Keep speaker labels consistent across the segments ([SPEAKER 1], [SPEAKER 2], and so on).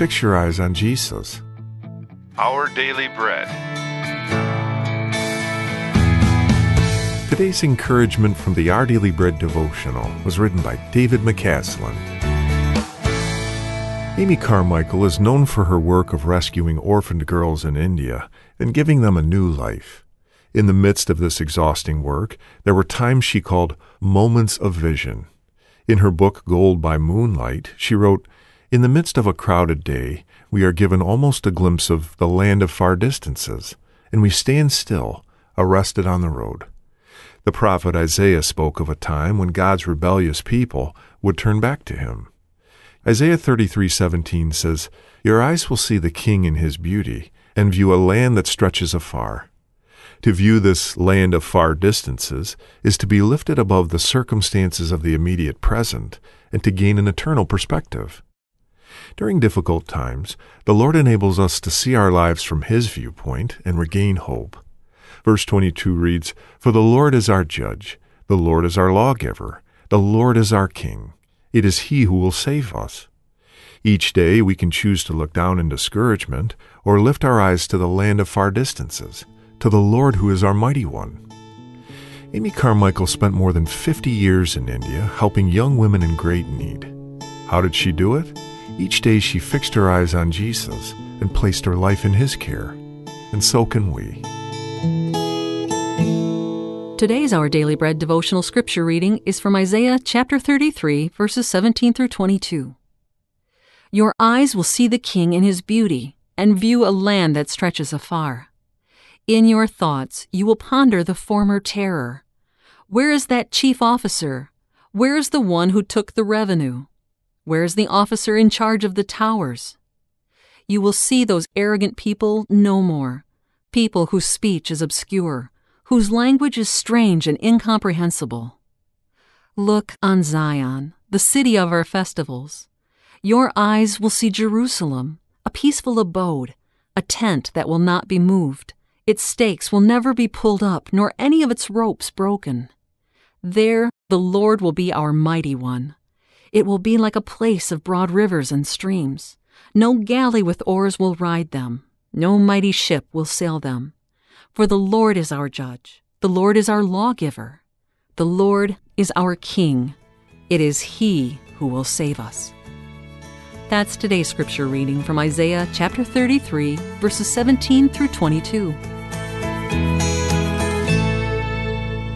[SPEAKER 1] fix your eyes on Jesus.
[SPEAKER 2] Our Daily Bread.
[SPEAKER 1] Today's encouragement from the Our Daily Bread devotional was written by David McCasland. Amy Carmichael is known for her work of rescuing orphaned girls in India and giving them a new life. In the midst of this exhausting work, there were times she called moments of vision. In her book Gold by Moonlight, she wrote, In the midst of a crowded day, we are given almost a glimpse of the land of far distances, and we stand still, arrested on the road. The prophet Isaiah spoke of a time when God's rebellious people would turn back to him. Isaiah 33:17 says, "Your eyes will see the king in his beauty and view a land that stretches afar." To view this land of far distances is to be lifted above the circumstances of the immediate present and to gain an eternal perspective. During difficult times, the Lord enables us to see our lives from his viewpoint and regain hope. Verse 22 reads, For the Lord is our judge, the Lord is our lawgiver, the Lord is our king. It is He who will save us. Each day we can choose to look down in discouragement or lift our eyes to the land of far distances, to the Lord who is our mighty one. Amy Carmichael spent more than 50 years in India helping young women in great need. How did she do it? Each day she fixed her eyes on Jesus and placed her life in His care. And so can we.
[SPEAKER 3] Today's Our Daily Bread devotional scripture reading is from Isaiah chapter 33, verses 17 through 22. Your eyes will see the King in his beauty and view a land that stretches afar. In your thoughts, you will ponder the former terror. Where is that chief officer? Where is the one who took the revenue? Where is the officer in charge of the towers? You will see those arrogant people no more, people whose speech is obscure whose language is strange and incomprehensible. Look on Zion, the city of our festivals. Your eyes will see Jerusalem, a peaceful abode, a tent that will not be moved. Its stakes will never be pulled up, nor any of its ropes broken. There the Lord will be our mighty one. It will be like a place of broad rivers and streams. No galley with oars will ride them, no mighty ship will sail them. For the Lord is our judge, the Lord is our lawgiver, the Lord is our king. It is He who will save us. That's today's scripture reading from Isaiah chapter 33, verses 17 through 22.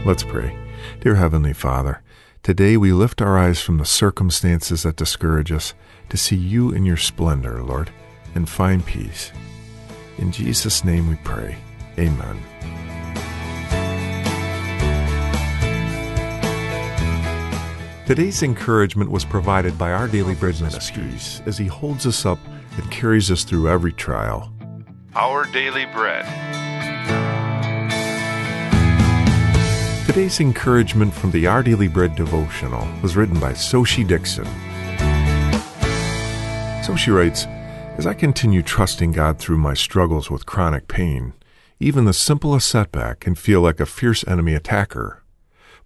[SPEAKER 1] Let's pray. Dear Heavenly Father, today we lift our eyes from the circumstances that discourage us to see you in your splendor, Lord, and find peace. In Jesus' name we pray. Amen. Today's encouragement was provided by Our Daily Bread Ministries as He holds us up and carries us through every trial.
[SPEAKER 2] Our Daily Bread.
[SPEAKER 1] Today's encouragement from the Our Daily Bread devotional was written by Xochitl Dixon. Xochitl writes, As I continue trusting God through my struggles with chronic pain, even the simplest setback can feel like a fierce enemy attacker.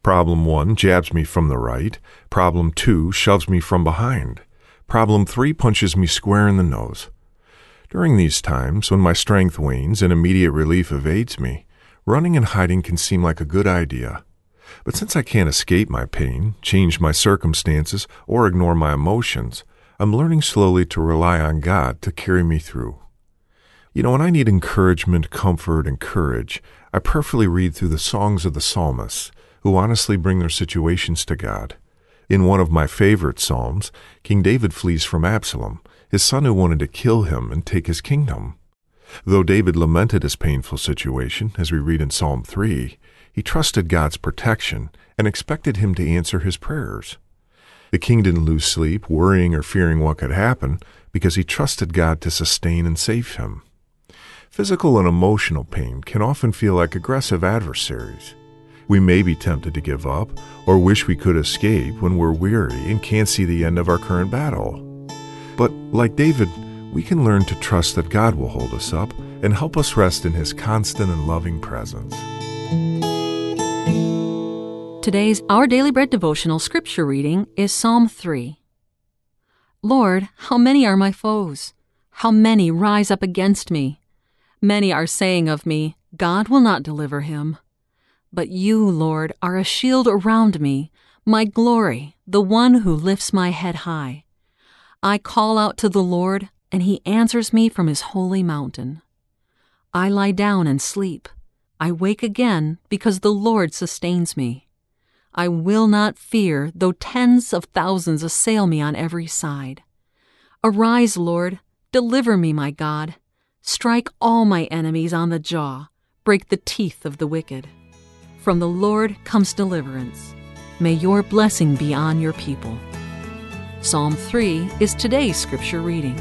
[SPEAKER 1] Problem 1 jabs me from the right. Problem 2 shoves me from behind. Problem 3 punches me square in the nose. During these times, when my strength wanes and immediate relief evades me, running and hiding can seem like a good idea. But since I can't escape my pain, change my circumstances, or ignore my emotions, I'm learning slowly to rely on God to carry me through. You know, when I need encouragement, comfort, and courage, I prayerfully read through the songs of the psalmists, who honestly bring their situations to God. In one of my favorite psalms, King David flees from Absalom, his son who wanted to kill him and take his kingdom. Though David lamented his painful situation, as we read in Psalm 3, he trusted God's protection and expected him to answer his prayers. The king didn't lose sleep, worrying or fearing what could happen, because he trusted God to sustain and save him. Physical and emotional pain can often feel like aggressive adversaries. We may be tempted to give up or wish we could escape when we're weary and can't see the end of our current battle. But like David, we can learn to trust that God will hold us up and help us rest in His constant and loving presence.
[SPEAKER 3] Today's Our Daily Bread devotional scripture reading is Psalm 3. Lord, how many are my foes? how many rise up against me. Many are saying of me, God will not deliver him. But you, Lord, are a shield around me, my glory, the one who lifts my head high. I call out to the Lord, and he answers me from his holy mountain. I lie down and sleep. I wake again because the Lord sustains me. I will not fear, though tens of thousands assail me on every side. Arise, Lord, deliver me, my God. Strike all my enemies on the jaw, break the teeth of the wicked. From the Lord comes deliverance. May your blessing be on your people. Psalm 3 is today's scripture reading.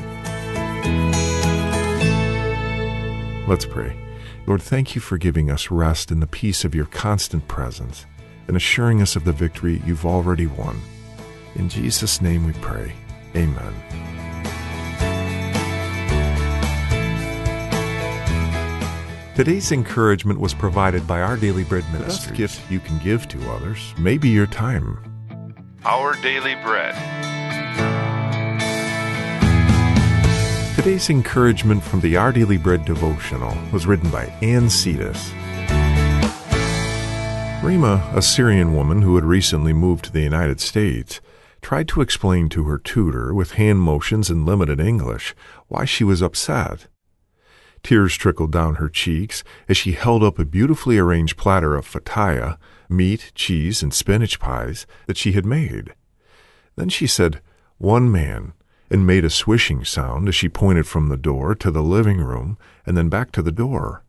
[SPEAKER 1] Let's pray. Lord, thank you for giving us rest in the peace of your constant presence and assuring us of the victory you've already won. In Jesus' name we pray. Amen. Today's encouragement was provided by Our Daily Bread Ministries. The best gift you can give to others may be your time.
[SPEAKER 2] Our Daily Bread.
[SPEAKER 1] Today's encouragement from the Our Daily Bread devotional was written by Anne Cetas. Rima, a Syrian woman who had recently moved to the United States, tried to explain to her tutor with hand motions and limited English why she was upset. Tears trickled down her cheeks as she held up a beautifully arranged platter of fataya, meat, cheese, and spinach pies that she had made. Then she said, One man, and made a swishing sound as she pointed from the door to the living room and then back to the door.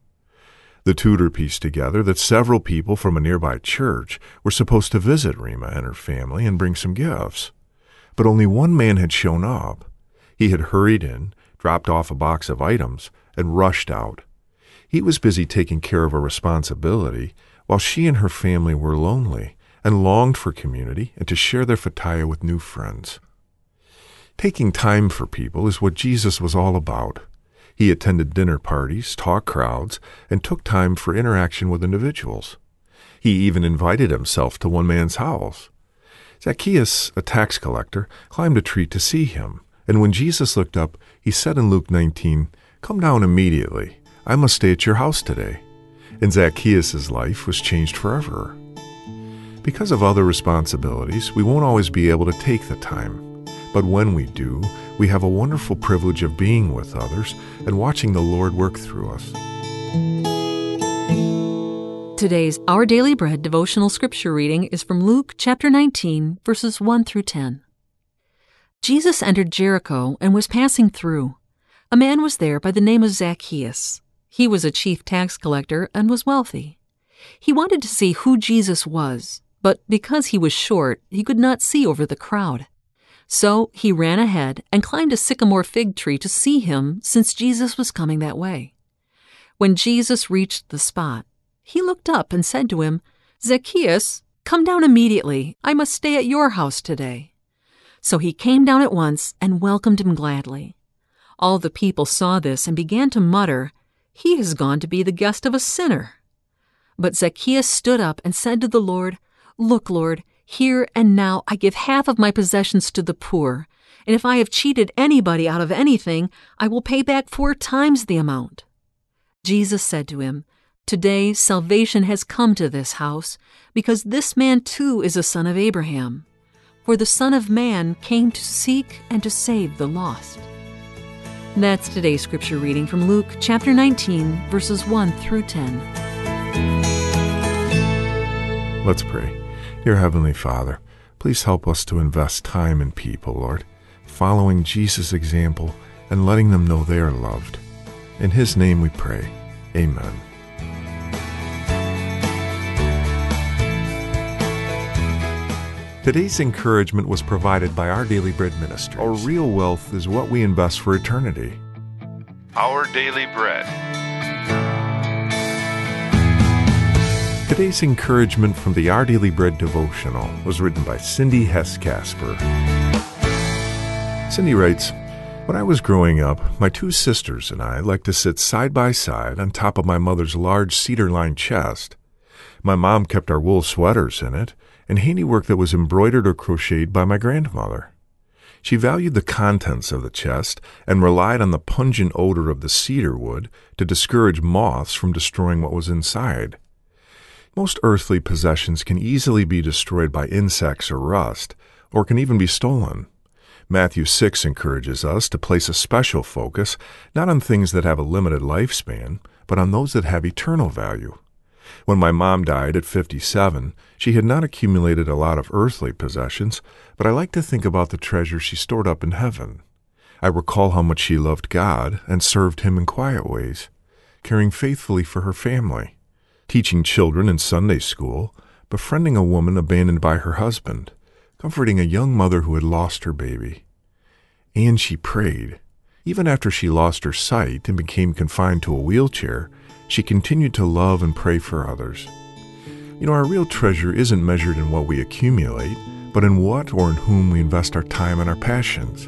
[SPEAKER 1] The tutor pieced together that several people from a nearby church were supposed to visit Rima and her family and bring some gifts. But only one man had shown up. He had hurried in, dropped off a box of items, and rushed out. He was busy taking care of a responsibility, while she and her family were lonely and longed for community and to share their fataya with new friends. Taking time for people is what Jesus was all about. He attended dinner parties, taught crowds, and took time for interaction with individuals. He even invited himself to one man's house. Zacchaeus, a tax collector, climbed a tree to see him, and when Jesus looked up, he said in Luke 19, Come down immediately. I must stay at your house today. And Zacchaeus' life was changed forever. Because of other responsibilities, we won't always be able to take the time. But when we do, we have a wonderful privilege of being with others and watching the Lord work through us.
[SPEAKER 3] Today's Our Daily Bread devotional scripture reading is from Luke chapter 19, verses 1 through 10. Jesus entered Jericho and was passing through. A man was there by the name of Zacchaeus. He was a chief tax collector and was wealthy. He wanted to see who Jesus was, but because he was short, he could not see over the crowd. So he ran ahead and climbed a sycamore fig tree to see him, since Jesus was coming that way. When Jesus reached the spot, he looked up and said to him, Zacchaeus, come down immediately. I must stay at your house today. So he came down at once and welcomed him gladly. All the people saw this and began to mutter, He has gone to be the guest of a sinner. But Zacchaeus stood up and said to the Lord, Look, Lord, here and now I give half of my possessions to the poor, and if I have cheated anybody out of anything, I will pay back four times the amount. Jesus said to him, Today salvation has come to this house, because this man too is a son of Abraham. For the Son of Man came to seek and to save the lost. That's today's scripture reading from Luke chapter 19, verses 1 through 10.
[SPEAKER 1] Let's pray. Dear Heavenly Father, please help us to invest time in people, Lord, following Jesus' example and letting them know they are loved. In His name we pray. Amen. Today's encouragement was provided by Our Daily Bread Ministry. Our real wealth is what we invest for eternity.
[SPEAKER 2] Our Daily Bread.
[SPEAKER 1] Today's encouragement from the Our Daily Bread devotional was written by Cindy Hess Kasper. Cindy writes, When I was growing up, my two sisters and I liked to sit side by side on top of my mother's large cedar lined chest. My mom kept our wool sweaters in it, and handiwork that was embroidered or crocheted by my grandmother. She valued the contents of the chest and relied on the pungent odor of the cedar wood to discourage moths from destroying what was inside. Most earthly possessions can easily be destroyed by insects or rust, or can even be stolen. Matthew 6 encourages us to place a special focus not on things that have a limited lifespan, but on those that have eternal value. When my mom died at 57, she had not accumulated a lot of earthly possessions, but I like to think about the treasure she stored up in heaven. I recall how much she loved God and served Him in quiet ways, caring faithfully for her family, teaching children in Sunday school, befriending a woman abandoned by her husband, comforting a young mother who had lost her baby. And she prayed. Even after she lost her sight and became confined to a wheelchair, she continued to love and pray for others. You know, our real treasure isn't measured in what we accumulate, but in what or in whom we invest our time and our passions.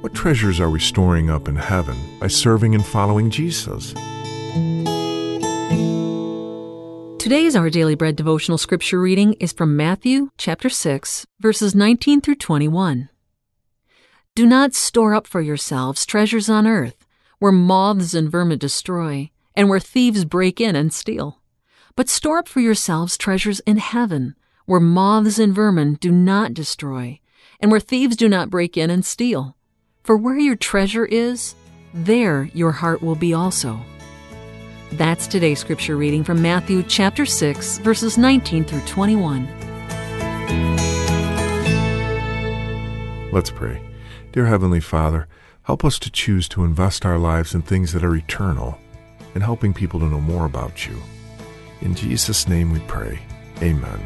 [SPEAKER 1] What treasures are we storing up in heaven by serving and following Jesus?
[SPEAKER 3] Today's Our Daily Bread devotional scripture reading is from Matthew chapter 6, verses 19 through 21. Do not store up for yourselves treasures on earth, where moths and vermin destroy, and where thieves break in and steal. But store up for yourselves treasures in heaven, where moths and vermin do not destroy, and where thieves do not break in and steal. For where your treasure is, there your heart will be also. That's today's scripture reading from Matthew chapter 6, verses 19 through 21.
[SPEAKER 1] Let's pray. Dear Heavenly Father, help us to choose to invest our lives in things that are eternal and helping people to know more about you. In Jesus' name we pray. Amen.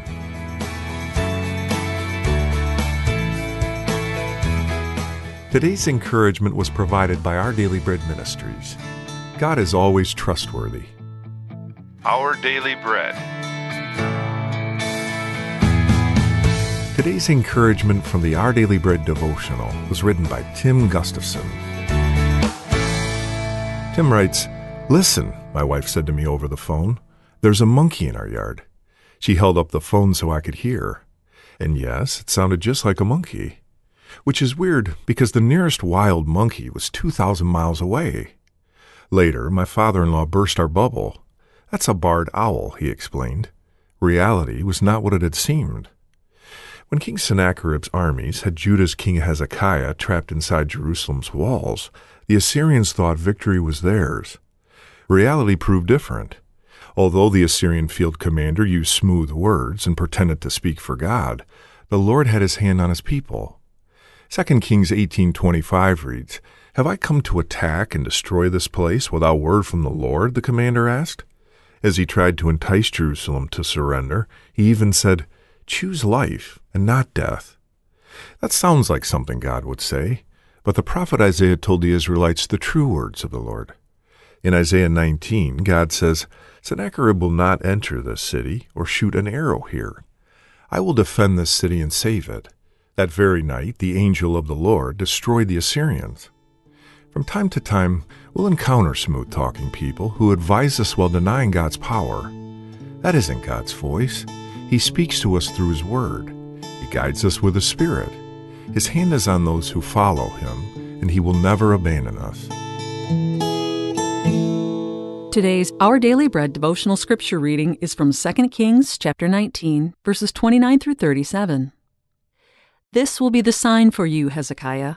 [SPEAKER 1] Today's encouragement was provided by Our Daily Bread Ministries. God is always trustworthy.
[SPEAKER 2] Our Daily Bread.
[SPEAKER 1] Today's encouragement from the Our Daily Bread devotional was written by Tim Gustafson. Tim writes, Listen, my wife said to me over the phone, there's a monkey in our yard. She held up the phone so I could hear. And yes, it sounded just like a monkey. Which is weird because the nearest wild monkey was 2,000 miles away. Later, my father in law burst our bubble. That's a barred owl, he explained. Reality was not what it had seemed. When King Sennacherib's armies had Judah's king Hezekiah trapped inside Jerusalem's walls, the Assyrians thought victory was theirs. Reality proved different. Although the Assyrian field commander used smooth words and pretended to speak for God, the Lord had his hand on his people. 2 Kings 18:25 reads, "Have I come to attack and destroy this place without word from the Lord?" the commander asked. As he tried to entice Jerusalem to surrender, he even said, "Choose life and not death." That sounds like something God would say, but the prophet Isaiah told the Israelites the true words of the Lord. In Isaiah 19, God says, Sennacherib will not enter this city or shoot an arrow here. I will defend this city and save it. That very night, the angel of the Lord destroyed the Assyrians. From time to time, we'll encounter smooth talking people who advise us while denying God's power. That isn't God's voice. He speaks to us through His Word. He guides us with His Spirit. His hand is on those who follow Him, and He will never abandon us.
[SPEAKER 3] Today's Our Daily Bread devotional scripture reading is from 2 Kings chapter 19, verses 29 through 37. This will be the sign for you, Hezekiah.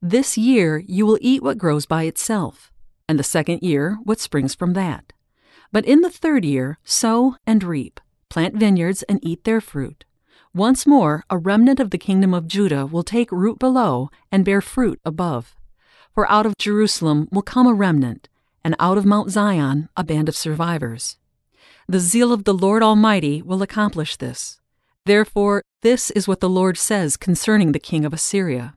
[SPEAKER 3] This year you will eat what grows by itself, and the second year what springs from that. But in the third year, sow and reap, plant vineyards and eat their fruit. Once more, a remnant of the kingdom of Judah will take root below and bear fruit above. For out of Jerusalem will come a remnant and out of Mount Zion a band of survivors. The zeal of the Lord Almighty will accomplish this. Therefore, this is what the Lord says concerning the king of Assyria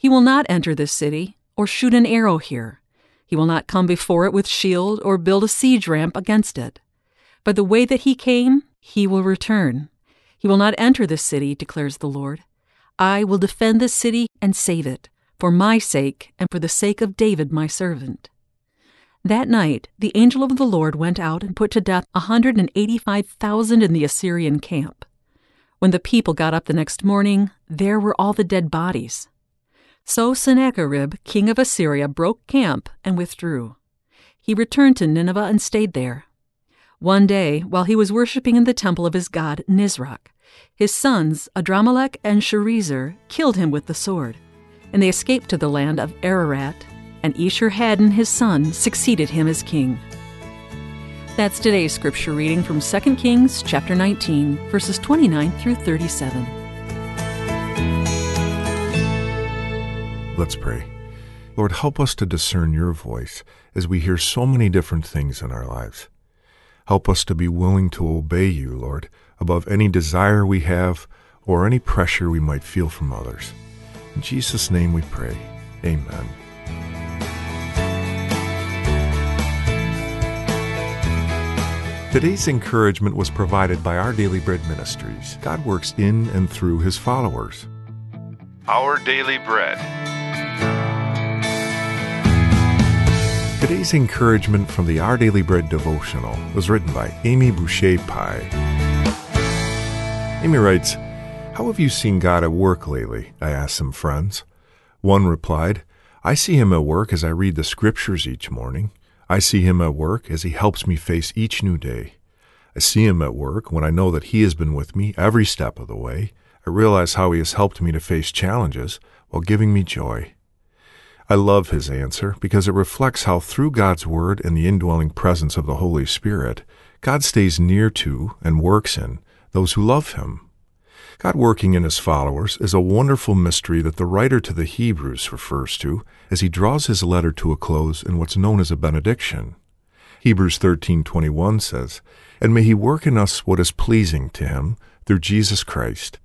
[SPEAKER 3] He will not enter this city, or shoot an arrow here. He will not come before it with shield, or build a siege ramp against it. By the way that he came, he will return. He will not enter this city, declares the Lord. I will defend this city and save it, for my sake and for the sake of David my servant. That night the angel of the Lord went out and put to death a hundred and eighty five thousand in the Assyrian camp. When the people got up the next morning, there were all the dead bodies. So Sennacherib, king of Assyria, broke camp and withdrew. He returned to Nineveh and stayed there. One day, while he was worshipping in the temple of his god Nisroch, his sons, Adramelech and Sharezer, killed him with the sword, and they escaped to the land of Ararat, and Esarhaddon his son succeeded him as king. That's today's scripture reading from 2 Kings chapter 19, verses 29 through 37.
[SPEAKER 1] Let's pray. Lord, help us to discern your voice as we hear so many different things in our lives. Help us to be willing to obey you, Lord, above any desire we have or any pressure we might feel from others. In Jesus' name we pray. Amen. Today's encouragement was provided by Our Daily Bread Ministries. God works in and through his followers.
[SPEAKER 2] Our Daily Bread.
[SPEAKER 1] Today's encouragement from the Our Daily Bread devotional was written by Amy Boucher Pye. Amy writes, How have you seen God at work lately? I asked some friends. One replied, I see him at work as I read the scriptures each morning. I see him at work as he helps me face each new day. I see him at work when I know that he has been with me every step of the way. I realize how he has helped me to face challenges while giving me joy. I love his answer because it reflects how, through God's Word and the indwelling presence of the Holy Spirit, God stays near to and works in those who love him. God working in his followers is a wonderful mystery that the writer to the Hebrews refers to as he draws his letter to a close in what's known as a benediction. Hebrews 13:21 says, "And may he work in us what is pleasing to him through Jesus Christ."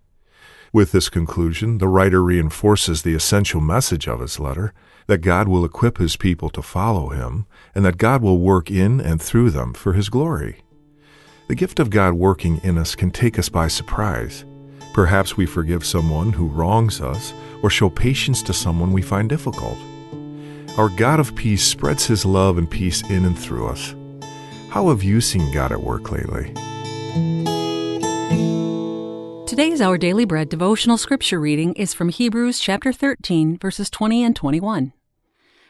[SPEAKER 1] With this conclusion, the writer reinforces the essential message of his letter that God will equip his people to follow him and that God will work in and through them for his glory. The gift of God working in us can take us by surprise. Perhaps we forgive someone who wrongs us or show patience to someone we find difficult. Our God of peace spreads his love and peace in and through us. How have you seen God at work lately?
[SPEAKER 3] Today's Our Daily Bread devotional scripture reading is from Hebrews chapter 13, verses 20 and 21.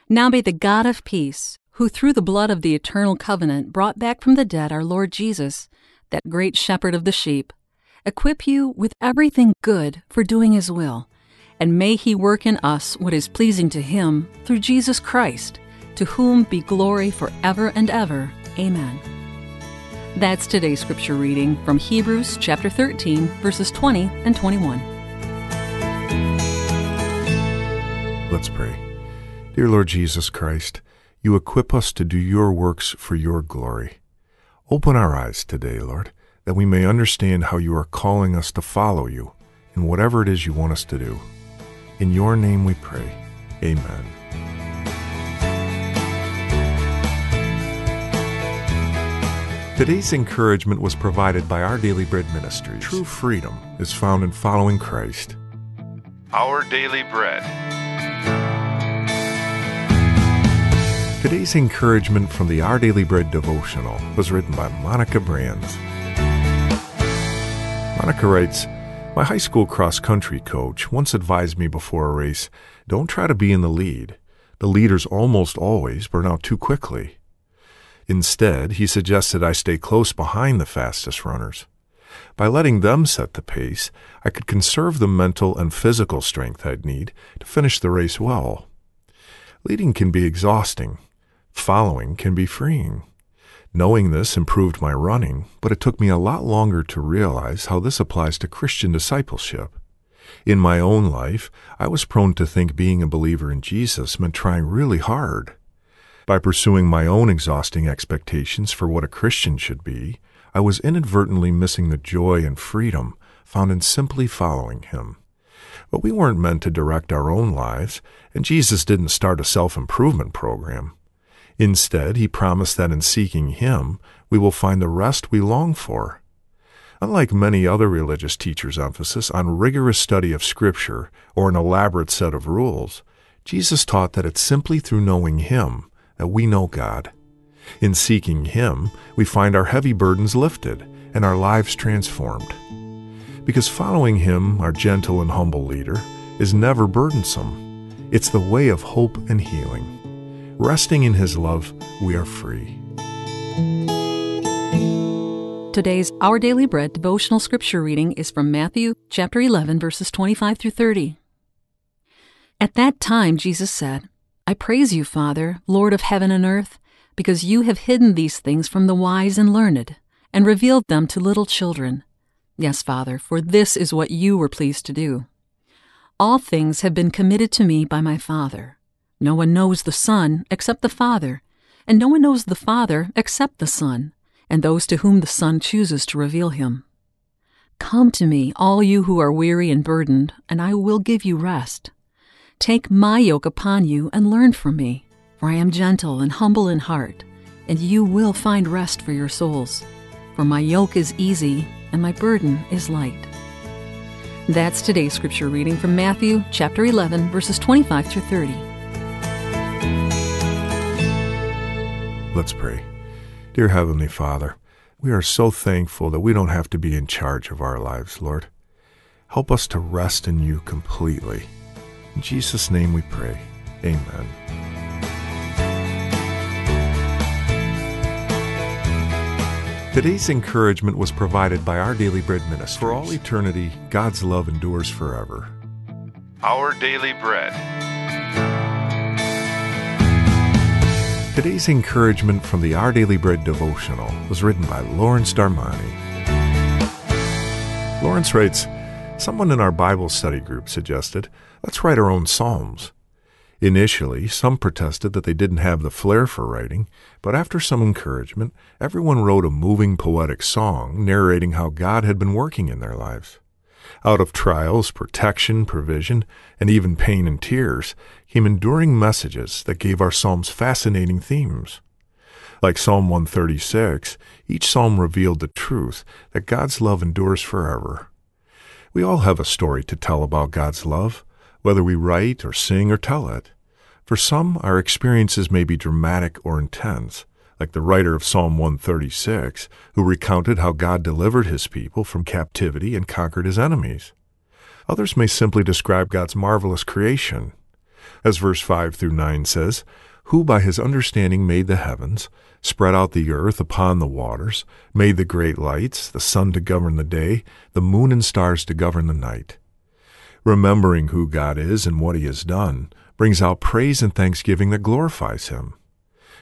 [SPEAKER 3] Now may the God of peace, who through the blood of the eternal covenant brought back from the dead our Lord Jesus, that great shepherd of the sheep, equip you with everything good for doing his will, and may he work in us what is pleasing to him through Jesus Christ, to whom be glory forever and ever. Amen. That's today's scripture reading from Hebrews chapter 13, verses 20 and 21.
[SPEAKER 1] Let's pray. Dear Lord Jesus Christ, you equip us to do your works for your glory. Open our eyes today, Lord, that we may understand how you are calling us to follow you in whatever it is you want us to do. In your name we pray. Amen. Today's encouragement was provided by Our Daily Bread Ministries. True freedom is found in following Christ.
[SPEAKER 2] Our Daily Bread.
[SPEAKER 1] Today's encouragement from the Our Daily Bread devotional was written by Monica Brands. Monica writes, My high school cross country coach once advised me before a race don't try to be in the lead. The leaders almost always burn out too quickly. Instead, he suggested I stay close behind the fastest runners. By letting them set the pace, I could conserve the mental and physical strength I'd need to finish the race well. Leading can be exhausting. Following can be freeing. Knowing this improved my running, but it took me a lot longer to realize how this applies to Christian discipleship. In my own life, I was prone to think being a believer in Jesus meant trying really hard. By pursuing my own exhausting expectations for what a Christian should be, I was inadvertently missing the joy and freedom found in simply following Him. But we weren't meant to direct our own lives, and Jesus didn't start a self improvement program. Instead, He promised that in seeking Him, we will find the rest we long for. Unlike many other religious teachers' emphasis on rigorous study of Scripture or an elaborate set of rules, Jesus taught that it's simply through knowing Him that we know God. In seeking Him, we find our heavy burdens lifted and our lives transformed. Because following Him, our gentle and humble leader, is never burdensome. It's the way of hope and healing. Resting in His love, we are free.
[SPEAKER 3] Today's Our Daily Bread devotional scripture reading is from Matthew chapter 11 verses 25 through 30. At that time Jesus said, I praise you, Father, Lord of heaven and earth, because you have hidden these things from the wise and learned and revealed them to little children. Yes, Father, for this is what you were pleased to do. All things have been committed to me by my Father. No one knows the Son except the Father, and no one knows the Father except the Son and those to whom the Son chooses to reveal him. Come to me, all you who are weary and burdened, and I will give you rest. Take my yoke upon you and learn from me, for I am gentle and humble in heart, and you will find rest for your souls. For my yoke is easy and my burden is light. That's today's scripture reading from Matthew chapter 11 verses 25 through 30.
[SPEAKER 1] Let's pray. Dear Heavenly Father, we are so thankful that we don't have to be in charge of our lives, Lord. Help us to rest in you completely. In Jesus' name we pray. Amen. Today's encouragement was provided by Our Daily Bread Ministry. For all eternity, God's love endures forever.
[SPEAKER 2] Our Daily Bread.
[SPEAKER 1] Today's encouragement from the Our Daily Bread devotional was written by Lawrence Darmani. Lawrence writes, Someone in our Bible study group suggested, let's write our own Psalms. Initially, some protested that they didn't have the flair for writing, but after some encouragement, everyone wrote a moving poetic song narrating how God had been working in their lives. Out of trials, protection, provision, and even pain and tears enduring messages that gave our Psalms fascinating themes. Like Psalm 136, each psalm revealed the truth that God's love endures forever. We all have a story to tell about God's love, whether we write or sing or tell it. For some, our experiences may be dramatic or intense, like the writer of Psalm 136, who recounted how God delivered his people from captivity and conquered his enemies. Others may simply describe God's marvelous creation. As verse 5 through 9 says, Who by his understanding made the heavens, spread out the earth upon the waters, made the great lights, the sun to govern the day, the moon and stars to govern the night. Remembering who God is and what he has done brings out praise and thanksgiving that glorifies him.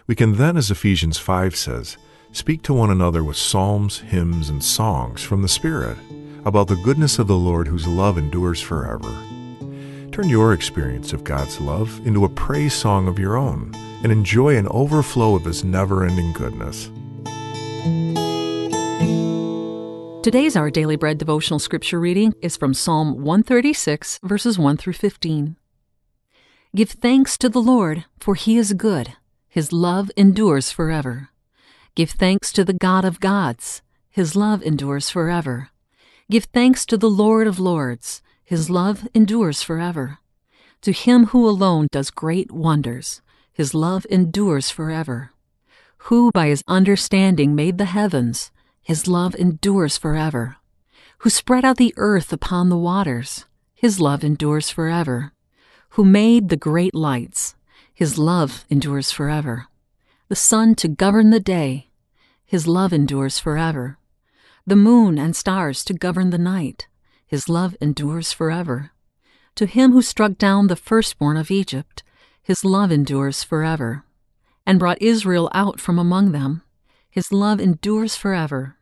[SPEAKER 1] We can then, as Ephesians 5 says, speak to one another with psalms, hymns, and songs from the Spirit about the goodness of the Lord whose love endures forever. Turn your experience of God's love into a praise song of your own and enjoy an overflow of His never ending goodness.
[SPEAKER 3] Today's Our Daily Bread devotional scripture reading is from Psalm 136, verses 1 through 15. Give thanks to the Lord, for he is good. His love endures forever. Give thanks to the God of gods. His love endures forever. Give thanks to the Lord of lords. His love endures forever. To him who alone does great wonders. His love endures forever. Who by his understanding made the heavens. His love endures forever. Who spread out the earth upon the waters. His love endures forever. Who made the great lights. His love endures forever. The sun to govern the day. His love endures forever. The moon and stars to govern the night. His love endures forever. To him who struck down the firstborn of Egypt, his love endures forever. And brought Israel out from among them, his love endures forever.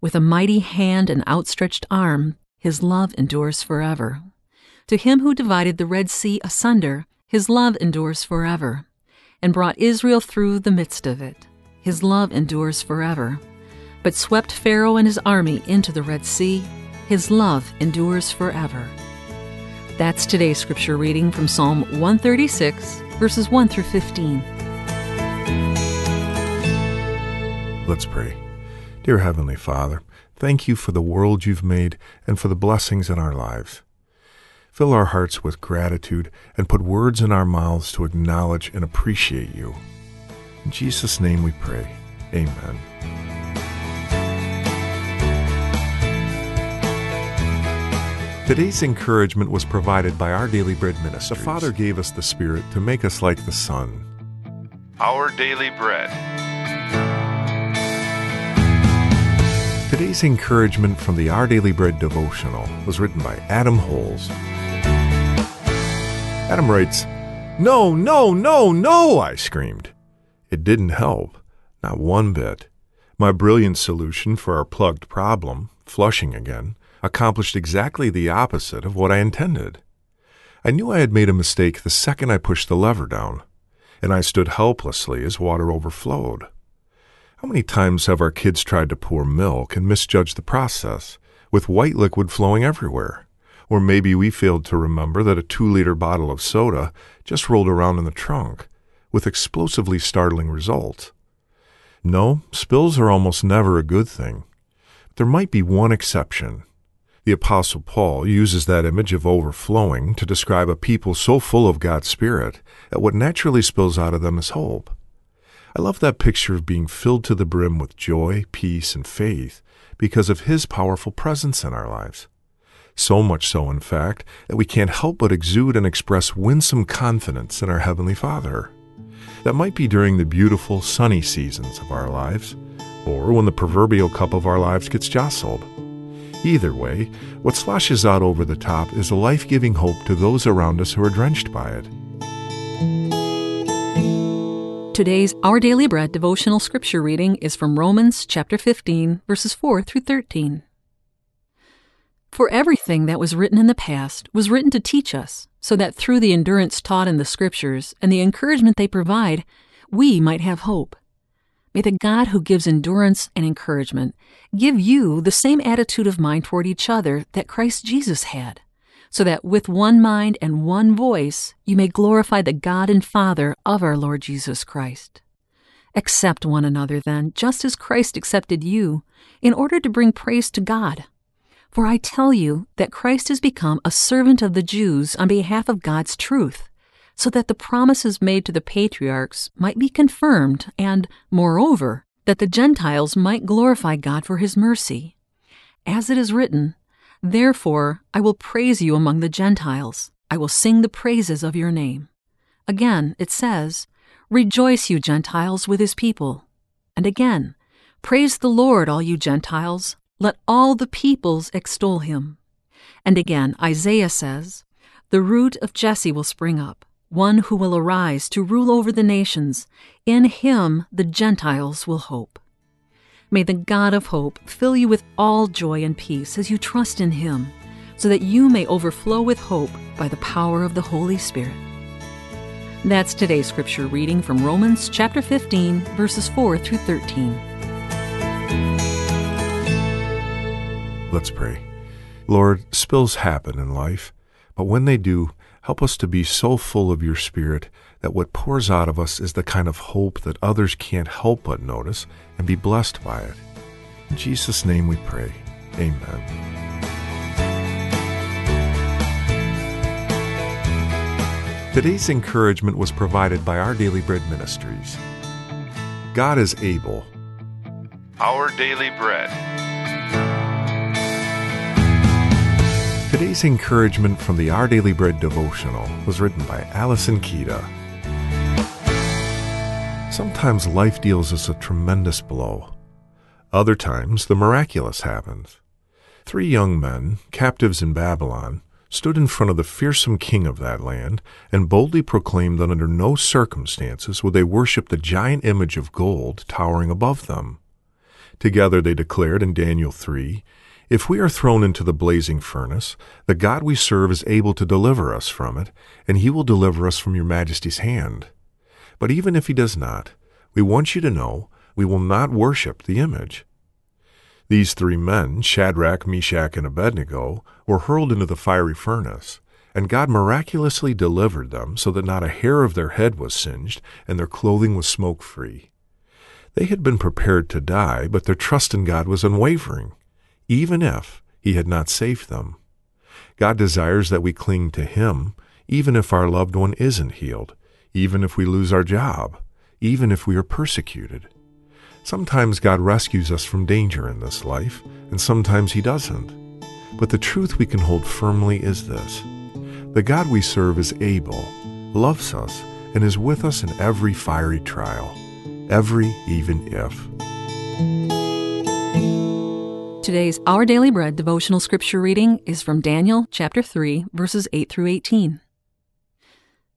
[SPEAKER 3] With a mighty hand and outstretched arm, his love endures forever. To him who divided the Red Sea asunder, his love endures forever, and brought Israel through the midst of it. His love endures forever. But swept Pharaoh and his army into the Red Sea. His love endures forever. That's today's scripture reading from Psalm 136, verses 1 through 15.
[SPEAKER 1] Let's pray. Dear Heavenly Father, thank you for the world you've made and for the blessings in our lives. Fill our hearts with gratitude and put words in our mouths to acknowledge and appreciate you. In Jesus' name we pray. Amen. Today's encouragement was provided by Our Daily Bread Ministry. The Father gave us the Spirit to make us like the Son.
[SPEAKER 2] Our Daily Bread.
[SPEAKER 1] Today's encouragement from the Our Daily Bread devotional was written by Adam Holz. Adam writes, No, no, no, no, I screamed. It didn't help, not one bit. My brilliant solution for our plugged problem, flushing again, accomplished exactly the opposite of what I intended. I knew I had made a mistake the second I pushed the lever down, and I stood helplessly as water overflowed. How many times have our kids tried to pour milk and misjudged the process, with white liquid flowing everywhere? Or maybe we failed to remember that a two liter bottle of soda just rolled around in the trunk, with explosively startling results. No, spills are almost never a good thing. There might be one exception. The Apostle Paul uses that image of overflowing to describe a people so full of God's Spirit that what naturally spills out of them is hope. I love that picture of being filled to the brim with joy, peace, and faith because of His powerful presence in our lives. So much so, in fact, that we can't help but exude and express winsome confidence in our Heavenly Father. That might be during the beautiful, sunny seasons of our lives, or when the proverbial cup of our lives gets jostled. Either way, what slashes out over the top is a life giving hope to those around us who are drenched by it.
[SPEAKER 3] Today's Our Daily Bread devotional scripture reading is from Romans chapter 15, verses 4 through 13. For everything that was written in the past was written to teach us, so that through the endurance taught in the Scriptures and the encouragement they provide, we might have hope. May the God who gives endurance and encouragement give you the same attitude of mind toward each other that Christ Jesus had, so that with one mind and one voice you may glorify the God and Father of our Lord Jesus Christ. Accept one another, then, just as Christ accepted you, in order to bring praise to God. For I tell you that Christ has become a servant of the Jews on behalf of God's truth, so that the promises made to the patriarchs might be confirmed, and, moreover, that the Gentiles might glorify God for his mercy. As it is written, Therefore I will praise you among the Gentiles, I will sing the praises of your name. Again, it says, Rejoice, you Gentiles, with his people. And again, Praise the Lord, all you Gentiles, let all the peoples extol him. And again, Isaiah says, The root of Jesse will spring up, one who will arise to rule over the nations. In him the Gentiles will hope. May the God of hope fill you with all joy and peace as you trust in him, so that you may overflow with hope by the power of the Holy Spirit. That's today's scripture reading from Romans chapter 15, verses 4 through 13.
[SPEAKER 1] Let's pray. Lord, spills happen in life, but when they do, help us to be so full of your Spirit that what pours out of us is the kind of hope that others can't help but notice and be blessed by it. In Jesus' name we pray. Amen. Today's encouragement was provided by Our Daily Bread Ministries. God is able.
[SPEAKER 2] Our Daily Bread.
[SPEAKER 1] Today's encouragement from the Our Daily Bread devotional was written by Alyson Kieda. Sometimes life deals us a tremendous blow. Other times, the miraculous happens. Three young men, captives in Babylon, stood in front of the fearsome king of that land and boldly proclaimed that under no circumstances would they worship the giant image of gold towering above them. Together they declared in Daniel 3 If we are thrown into the blazing furnace, the God we serve is able to deliver us from it, and he will deliver us from your majesty's hand. But even if he does not, we want you to know we will not worship the image. These three men, Shadrach, Meshach, and Abednego, were hurled into the fiery furnace, and God miraculously delivered them so that not a hair of their head was singed and their clothing was smoke free. They had been prepared to die, but their trust in God was unwavering, even if He had not saved them. God desires that we cling to Him, even if our loved one isn't healed, even if we lose our job, even if we are persecuted. Sometimes God rescues us from danger in this life, and sometimes He doesn't. But the truth we can hold firmly is this the God we serve is able, loves us, and is with us in every fiery trial, every even if.
[SPEAKER 3] Today's Our Daily Bread devotional scripture reading is from Daniel chapter 3, verses 8 through 18.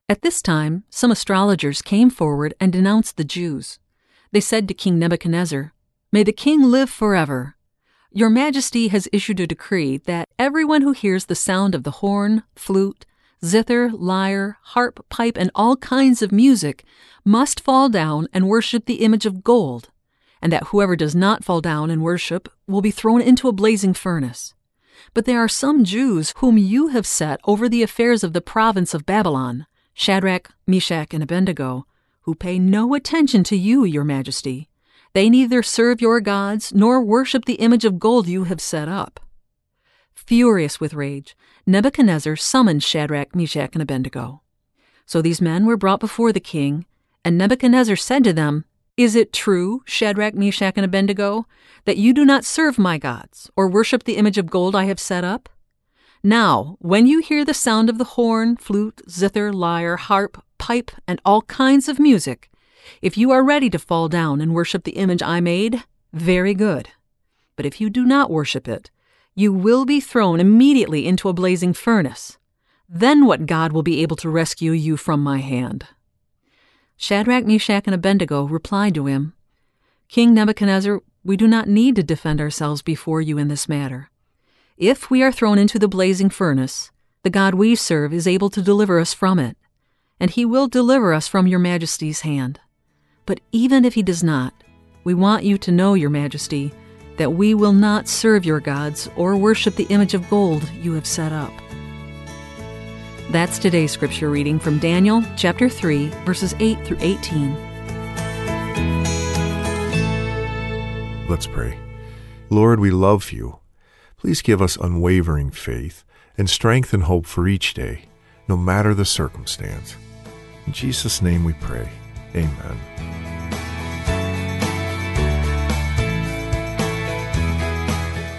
[SPEAKER 3] At this time, some astrologers came forward and denounced the Jews. They said to King Nebuchadnezzar, May the king live forever. Your Majesty has issued a decree that everyone who hears the sound of the horn, flute, zither, lyre, harp, pipe, and all kinds of music must fall down and worship the image of gold, and that whoever does not fall down and worship will be thrown into a blazing furnace. But there are some Jews whom you have set over the affairs of the province of Babylon, Shadrach, Meshach, and Abednego, who pay no attention to you, your majesty. They neither serve your gods nor worship the image of gold you have set up. Furious with rage, Nebuchadnezzar summoned Shadrach, Meshach, and Abednego. So these men were brought before the king, and Nebuchadnezzar said to them, Is it true, Shadrach, Meshach, and Abednego, that you do not serve my gods, or worship the image of gold I have set up? Now, when you hear the sound of the horn, flute, zither, lyre, harp, pipe, and all kinds of music, if you are ready to fall down and worship the image I made, very good. But if you do not worship it, you will be thrown immediately into a blazing furnace. Then what God will be able to rescue you from my hand? Shadrach, Meshach, and Abednego replied to him, King Nebuchadnezzar, we do not need to defend ourselves before you in this matter. If we are thrown into the blazing furnace, the God we serve is able to deliver us from it, and he will deliver us from your majesty's hand. But even if he does not, we want you to know, your majesty, that we will not serve your gods or worship the image of gold you have set up. That's today's scripture reading from Daniel chapter 3, verses 8 through 18.
[SPEAKER 1] Let's pray. Lord, we love you. Please give us unwavering faith and strength and hope for each day, no matter the circumstance. In Jesus' name we pray. Amen.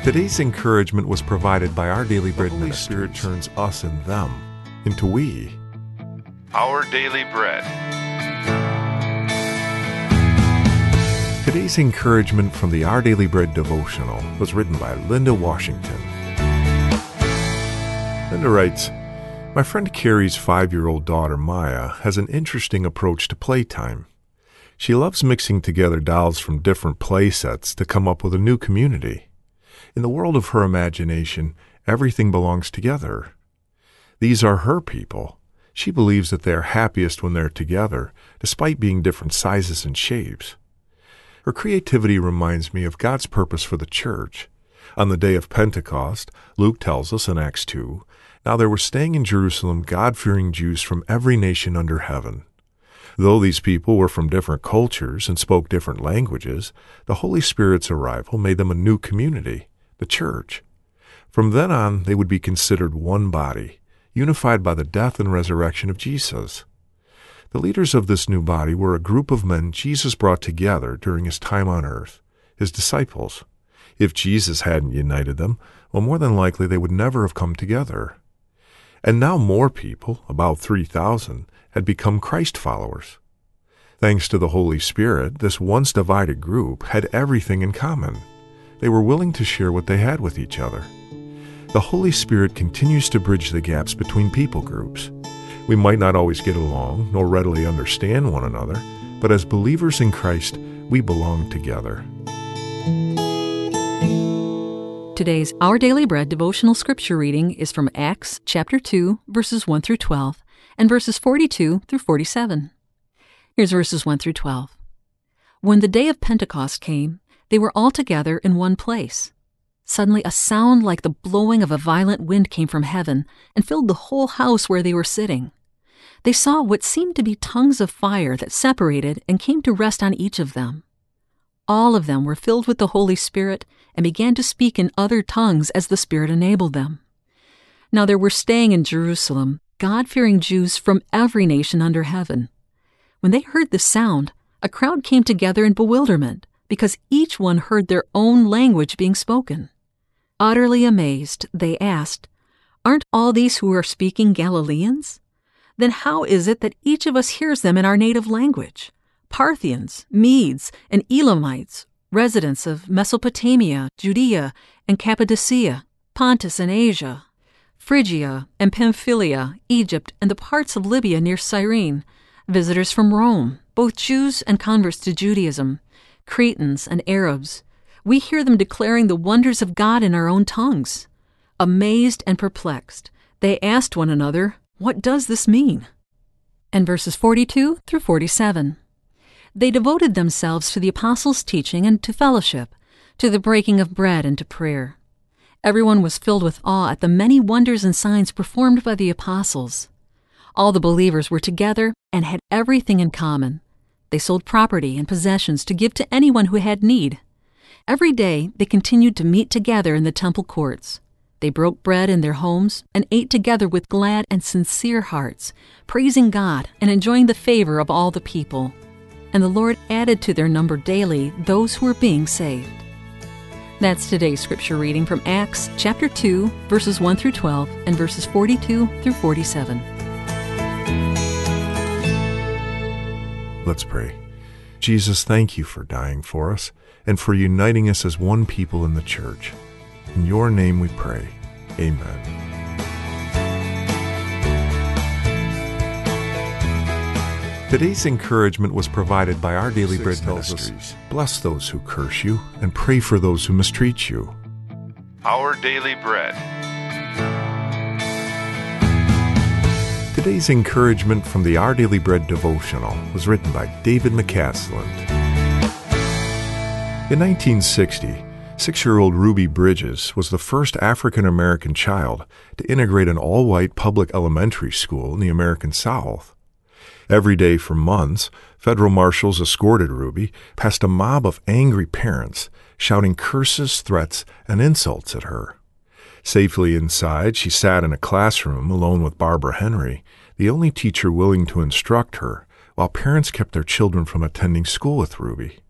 [SPEAKER 1] Today's encouragement was provided by our Daily Bread the Holy Spirit turns us and them into we.
[SPEAKER 2] Our Daily Bread.
[SPEAKER 1] Today's encouragement from the Our Daily Bread devotional was written by Linda Washington. Linda writes, My friend Carrie's five year old daughter Maya has an interesting approach to playtime. She loves mixing together dolls from different play sets to come up with a new community. In the world of her imagination, everything belongs together. These are her people. She believes that they are happiest when they're together, despite being different sizes and shapes. Her creativity reminds me of God's purpose for the church. On the day of Pentecost, Luke tells us in Acts 2, now there were staying in Jerusalem God fearing Jews from every nation under heaven. Though these people were from different cultures and spoke different languages, the Holy Spirit's arrival made them a new community the church. From then on, they would be considered one body, unified by the death and resurrection of Jesus. The leaders of this new body were a group of men Jesus brought together during his time on earth, his disciples. If Jesus hadn't united them, well, more than likely they would never have come together. And now more people, about 3,000, had become Christ followers. Thanks to the Holy Spirit, this once divided group had everything in common. They were willing to share what they had with each other. The Holy Spirit continues to bridge the gaps between people groups. We might not always get along nor readily understand one another, but as believers in Christ, we belong together.
[SPEAKER 3] Today's Our Daily Bread devotional scripture reading is from Acts chapter 2, verses 1 through 12, and verses 42 through 47. Here's verses 1 through 12. When the day of Pentecost came, they were all together in one place. Suddenly, a sound like the blowing of a violent wind came from heaven and filled the whole house where they were sitting. They saw what seemed to be tongues of fire that separated and came to rest on each of them. All of them were filled with the Holy Spirit and began to speak in other tongues as the Spirit enabled them. Now there were staying in Jerusalem God fearing Jews from every nation under heaven. When they heard the sound, a crowd came together in bewilderment because each one heard their own language being spoken. Utterly amazed, they asked, Aren't all these who are speaking Galileans? Then how is it that each of us hears them in our native language? Parthians, Medes, and Elamites, residents of Mesopotamia, Judea, and Cappadocia, Pontus and Asia, Phrygia and Pamphylia, Egypt, and the parts of Libya near Cyrene, visitors from Rome, both Jews and converts to Judaism, Cretans and Arabs. We hear them declaring the wonders of God in our own tongues. Amazed and perplexed, they asked one another, What does this mean? And verses 42 through 47. They devoted themselves to the apostles' teaching and to fellowship, to the breaking of bread and to prayer. Everyone was filled with awe at the many wonders and signs performed by the apostles. All the believers were together and had everything in common. They sold property and possessions to give to anyone who had need. Every day they continued to meet together in the temple courts. They broke bread in their homes and ate together with glad and sincere hearts, praising God and enjoying the favor of all the people. And the Lord added to their number daily those who were being saved. That's today's scripture reading from Acts chapter 2, verses 1 through 12, and verses 42 through 47.
[SPEAKER 1] Let's pray. Jesus, thank you for dying for us and for uniting us as one people in the church. In your name we pray. Amen. Today's encouragement was provided by Our Daily Bread Ministries. Bless those who curse you and pray for those who mistreat you.
[SPEAKER 2] Our Daily Bread.
[SPEAKER 1] Today's encouragement from the Our Daily Bread devotional was written by David McCasland. In 1960, six year old Ruby Bridges was the first African American child to integrate an all white public elementary school in the American South. Every day for months, federal marshals escorted Ruby past a mob of angry parents, shouting curses, threats, and insults at her. Safely inside, she sat in a classroom alone with Barbara Henry, the only teacher willing to instruct her, while parents kept their children from attending school with Ruby.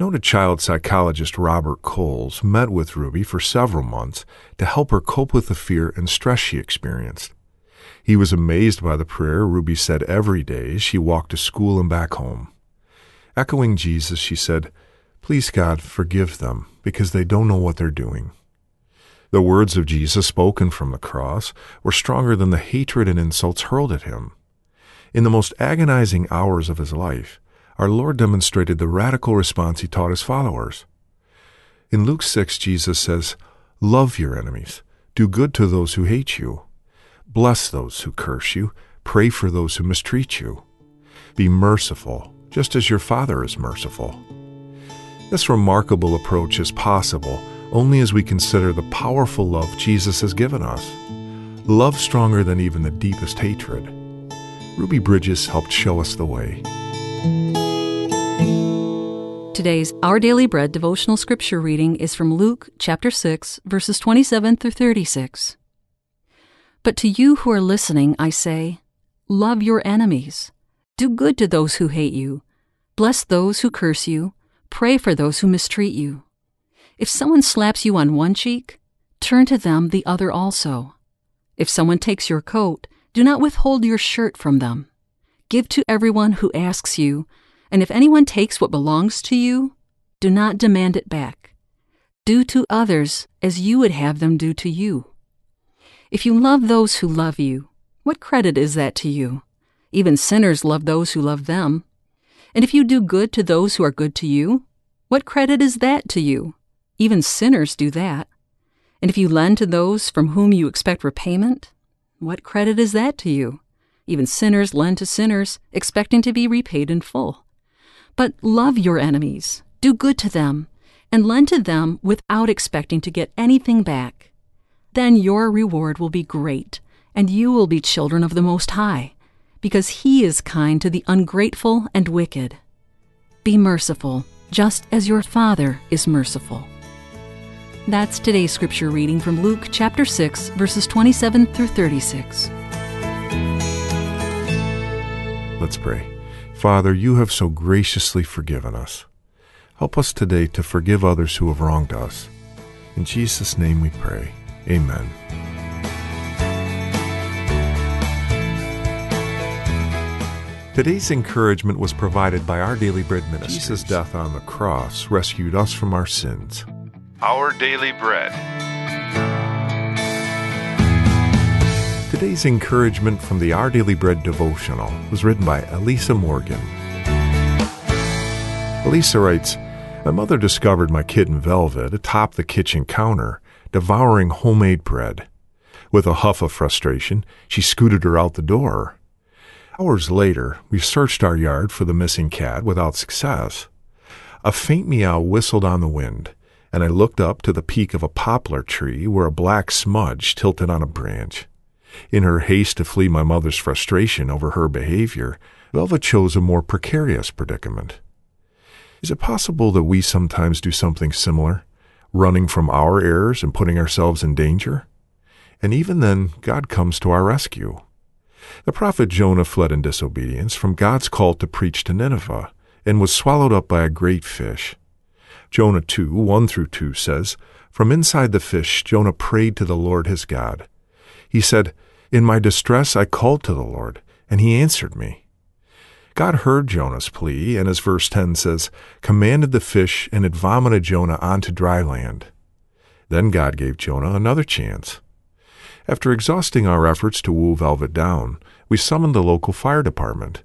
[SPEAKER 1] Noted child psychologist Robert Coles met with Ruby for several months to help her cope with the fear and stress she experienced. He was amazed by the prayer Ruby said every day as she walked to school and back home. Echoing Jesus, she said, Please, God, forgive them, because they don't know what they're doing. The words of Jesus spoken from the cross were stronger than the hatred and insults hurled at him. In the most agonizing hours of his life, our Lord demonstrated the radical response he taught his followers. In Luke 6, Jesus says, Love your enemies, do good to those who hate you. Bless those who curse you. Pray for those who mistreat you. Be merciful, just as your Father is merciful. This remarkable approach is possible only as we consider the powerful love Jesus has given us. Love stronger than even the deepest hatred. Ruby Bridges helped show us the way.
[SPEAKER 3] Today's Our Daily Bread devotional scripture reading is from Luke chapter 6, verses 27 through 36. But to you who are listening, I say, love your enemies. Do good to those who hate you. Bless those who curse you. Pray for those who mistreat you. If someone slaps you on one cheek, turn to them the other also. If someone takes your coat, do not withhold your shirt from them. Give to everyone who asks you, and if anyone takes what belongs to you, do not demand it back. Do to others as you would have them do to you. If you love those who love you, what credit is that to you? Even sinners love those who love them. And if you do good to those who are good to you, what credit is that to you? Even sinners do that. And if you lend to those from whom you expect repayment, what credit is that to you? Even sinners lend to sinners, expecting to be repaid in full. But love your enemies, do good to them, and lend to them without expecting to get anything back then your reward will be great, and you will be children of the Most High, because He is kind to the ungrateful and wicked. Be merciful, just as your Father is merciful. That's today's scripture reading from Luke chapter 6, verses 27 through 36.
[SPEAKER 1] Let's pray. Father, you have so graciously forgiven us. Help us today to forgive others who have wronged us In Jesus' name we pray. Amen. Today's encouragement was provided by Our Daily Bread Ministries. Jesus' death on the cross rescued us from our sins.
[SPEAKER 2] Our Daily Bread.
[SPEAKER 1] Today's encouragement from the Our Daily Bread devotional was written by Elisa Morgan. Elisa writes, My mother discovered my kitten Velvet atop the kitchen counter, devouring homemade bread. With a huff of frustration, she scooted her out the door. Hours later, we searched our yard for the missing cat without success. A faint meow whistled on the wind, and I looked up to the peak of a poplar tree where a black smudge tilted on a branch. In her haste to flee my mother's frustration over her behavior, Velvet chose a more precarious predicament. Is it possible that we sometimes do something similar, running from our errors and putting ourselves in danger? And even then, God comes to our rescue. The prophet Jonah fled in disobedience from God's call to preach to Nineveh and was swallowed up by a great fish. Jonah 2 1 through 2 says, From inside the fish, Jonah prayed to the Lord his God. He said, In my distress I called to the Lord, and he answered me. God heard Jonah's plea, and as verse 10 says, commanded the fish, and it vomited Jonah onto dry land. Then God gave Jonah another chance. After exhausting our efforts to woo Velvet down, we summoned the local fire department.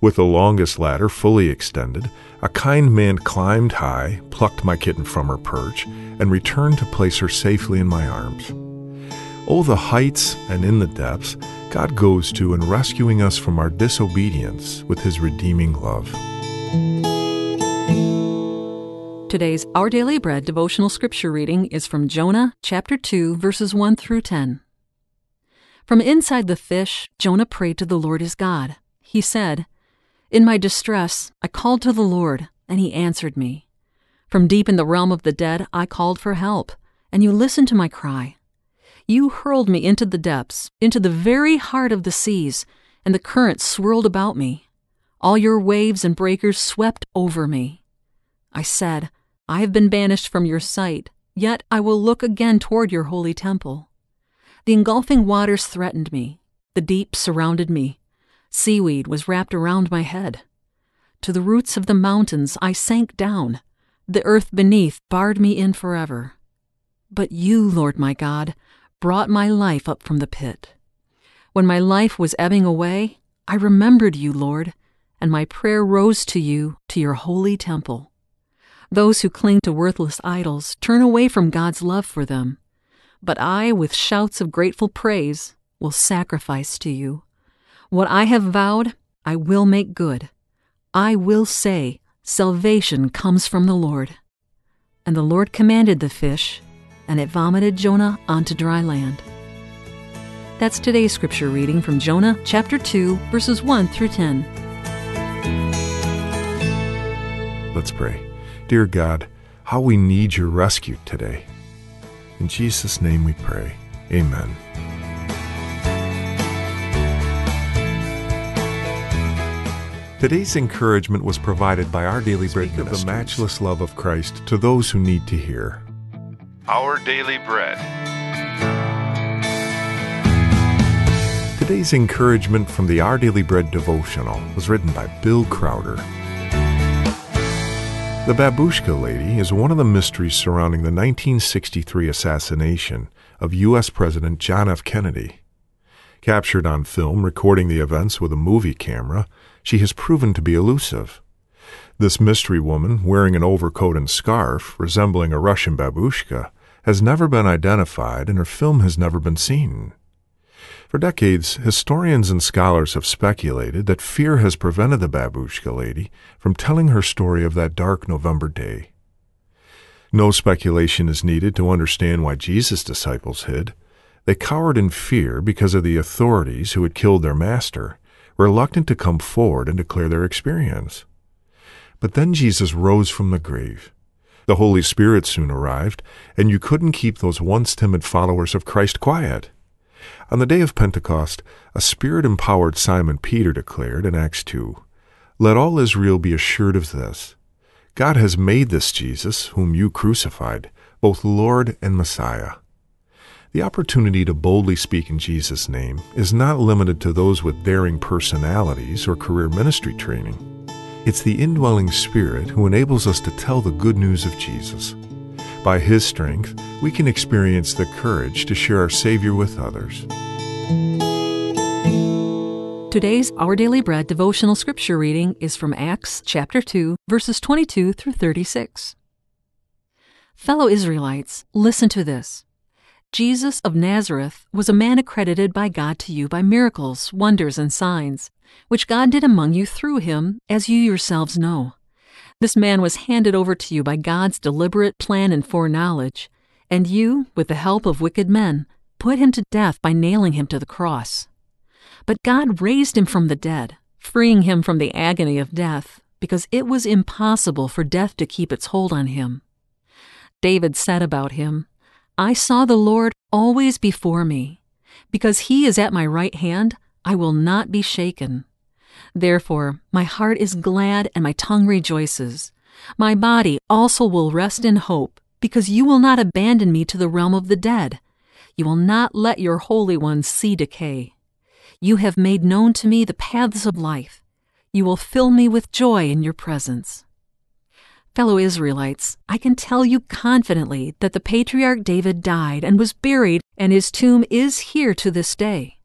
[SPEAKER 1] With the longest ladder fully extended, a kind man climbed high, plucked my kitten from her perch, and returned to place her safely in my arms. Oh, the heights and in the depths God goes to in rescuing us from our disobedience with his redeeming love.
[SPEAKER 3] Today's Our Daily Bread devotional scripture reading is from Jonah chapter 2 verses 1 through 10. From inside the fish, Jonah prayed to the Lord his God. He said, In my distress, I called to the Lord, and he answered me. From deep in the realm of the dead, I called for help, and you listened to my cry. You hurled me into the depths, into the very heart of the seas, and the currents swirled about me. All your waves and breakers swept over me. I said, I have been banished from your sight, yet I will look again toward your holy temple. The engulfing waters threatened me. The deep surrounded me. Seaweed was wrapped around my head. To the roots of the mountains I sank down. The earth beneath barred me in forever. But you, Lord my God, brought my life up from the pit. When my life was ebbing away, I remembered you, Lord, and my prayer rose to you, to your holy temple. Those who cling to worthless idols turn away from God's love for them. But I, with shouts of grateful praise, will sacrifice to you. What I have vowed, I will make good. I will say, Salvation comes from the Lord. And the Lord commanded the fish, and it vomited Jonah onto dry land. That's today's scripture reading from Jonah chapter 2, verses 1 through 10.
[SPEAKER 1] Let's pray. Dear God, how we need your rescue today. In Jesus' name we pray. Amen. Today's encouragement was provided by Our Daily Bread of the matchless love of Christ to those who need to hear.
[SPEAKER 2] Our Daily Bread.
[SPEAKER 1] Today's encouragement from the Our Daily Bread devotional was written by Bill Crowder. The Babushka Lady is one of the mysteries surrounding the 1963 assassination of U.S. President John F. Kennedy. Captured on film recording the events with a movie camera, she has proven to be elusive. This mystery woman, wearing an overcoat and scarf resembling a Russian babushka, has never been identified and her film has never been seen. For decades, historians and scholars have speculated that fear has prevented the babushka lady from telling her story of that dark November day. No speculation is needed to understand why Jesus' disciples hid. They cowered in fear because of the authorities who had killed their master, reluctant to come forward and declare their experience. But then Jesus rose from the grave. The Holy Spirit soon arrived, and you couldn't keep those once timid followers of Christ quiet. On the day of Pentecost, a spirit empowered Simon Peter declared in Acts 2 Let all Israel be assured of this God has made this Jesus, whom you crucified, both Lord and Messiah. The opportunity to boldly speak in Jesus' name is not limited to those with daring personalities or career ministry training. It's the indwelling Spirit who enables us to tell the good news of Jesus. By His strength, we can experience the courage to share our Savior with others.
[SPEAKER 3] Today's Our Daily Bread devotional scripture reading is from Acts chapter 2, verses 22 through 36. Fellow Israelites, listen to this. Jesus of Nazareth was a man accredited by God to you by miracles, wonders, and signs, which God did among you through him, as you yourselves know. This man was handed over to you by God's deliberate plan and foreknowledge, and you, with the help of wicked men, put him to death by nailing him to the cross. But God raised him from the dead, freeing him from the agony of death, because it was impossible for death to keep its hold on him. David said about him, I saw the Lord always before me. Because he is at my right hand, I will not be shaken. Therefore, my heart is glad and my tongue rejoices. My body also will rest in hope, because you will not abandon me to the realm of the dead. You will not let your Holy One see decay. You have made known to me the paths of life. You will fill me with joy in your presence. Fellow Israelites, I can tell you confidently that the patriarch David died and was buried, and his tomb is here to this day.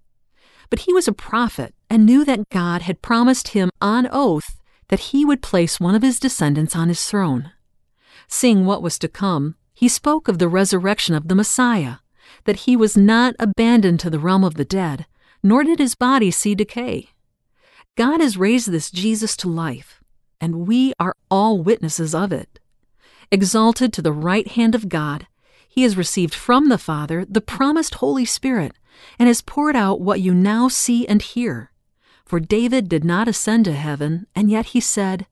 [SPEAKER 3] But he was a prophet and knew that God had promised him on oath that he would place one of his descendants on his throne. Seeing what was to come, he spoke of the resurrection of the Messiah, that he was not abandoned to the realm of the dead, nor did his body see decay. God has raised this Jesus to life and we are all witnesses of it. Exalted to the right hand of God, he has received from the Father the promised Holy Spirit and has poured out what you now see and hear. For David did not ascend to heaven, and yet he said,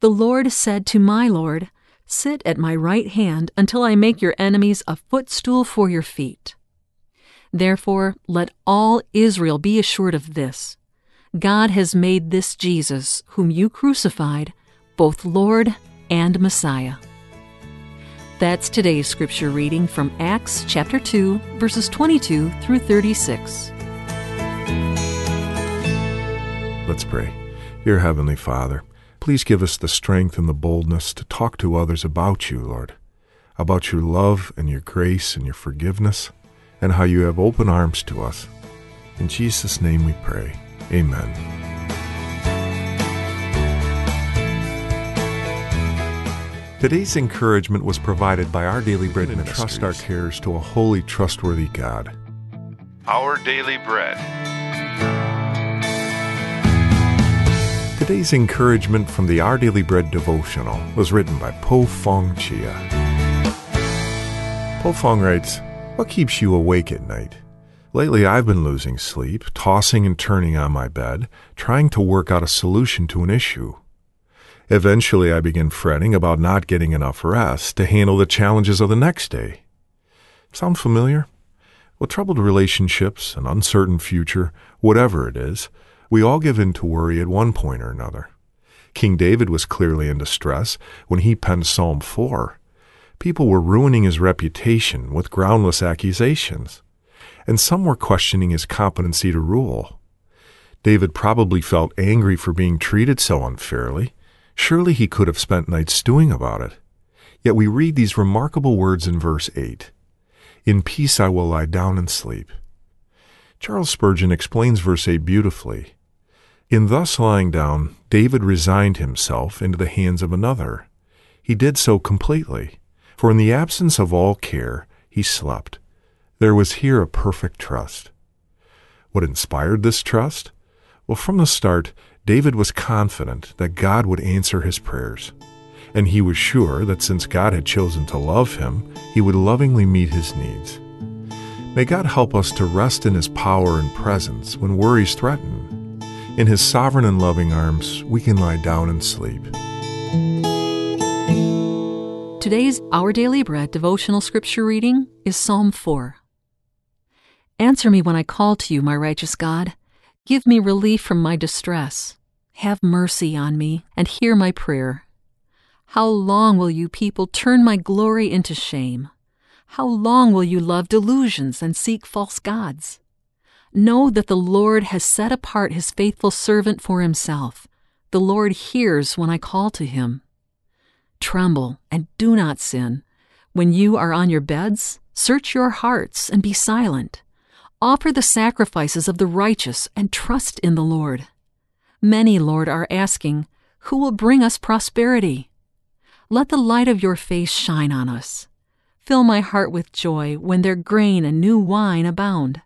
[SPEAKER 3] The Lord said to my Lord, Sit at my right hand until I make your enemies a footstool for your feet. Therefore, let all Israel be assured of this God has made this Jesus, whom you crucified, both Lord and Messiah. That's today's scripture reading from Acts chapter 2, verses 22 through 36.
[SPEAKER 1] Let's pray. Dear Heavenly Father, please give us the strength and the boldness to talk to others about you, Lord, about your love and your grace and your forgiveness, and how you have open arms to us. In Jesus' name we pray. Amen. Today's encouragement was provided by Our Daily Bread and trust our cares to a holy, trustworthy God.
[SPEAKER 2] Our Daily Bread.
[SPEAKER 1] Today's encouragement from the Our Daily Bread devotional was written by Poh Fang Chia. Po Fong writes, What keeps you awake at night? Lately, I've been losing sleep, tossing and turning on my bed, trying to work out a solution to an issue. Eventually, I begin fretting about not getting enough rest to handle the challenges of the next day. Sound familiar? Well, troubled relationships, an uncertain future, whatever it is, we all give in to worry at one point or another. King David was clearly in distress when he penned Psalm 4. People were ruining his reputation with groundless accusations and some were questioning his competency to rule. David probably felt angry for being treated so unfairly. Surely he could have spent nights stewing about it. Yet we read these remarkable words in verse 8 In peace I will lie down and sleep. Charles Spurgeon explains verse 8 beautifully. In thus lying down, David resigned himself into the hands of another. He did so completely, for in the absence of all care, he slept. There was here a perfect trust. What inspired this trust? Well, from the start, David was confident that God would answer his prayers. And he was sure that since God had chosen to love him, he would lovingly meet his needs. May God help us to rest in his power and presence when worries threaten. In his sovereign and loving arms, we can lie down and sleep.
[SPEAKER 3] Today's Our Daily Bread devotional scripture reading is Psalm 4. Answer me when I call to you, my righteous God. Give me relief from my distress. Have mercy on me and hear my prayer. How long will you people turn my glory into shame? How long will you love delusions and seek false gods? Know that the Lord has set apart his faithful servant for himself. The Lord hears when I call to him. Tremble and do not sin. When you are on your beds, search your hearts and be silent. Offer the sacrifices of the righteous and trust in the Lord. Many, Lord, are asking, Who will bring us prosperity? Let the light of your face shine on us. Fill my heart with joy when their grain and new wine abound.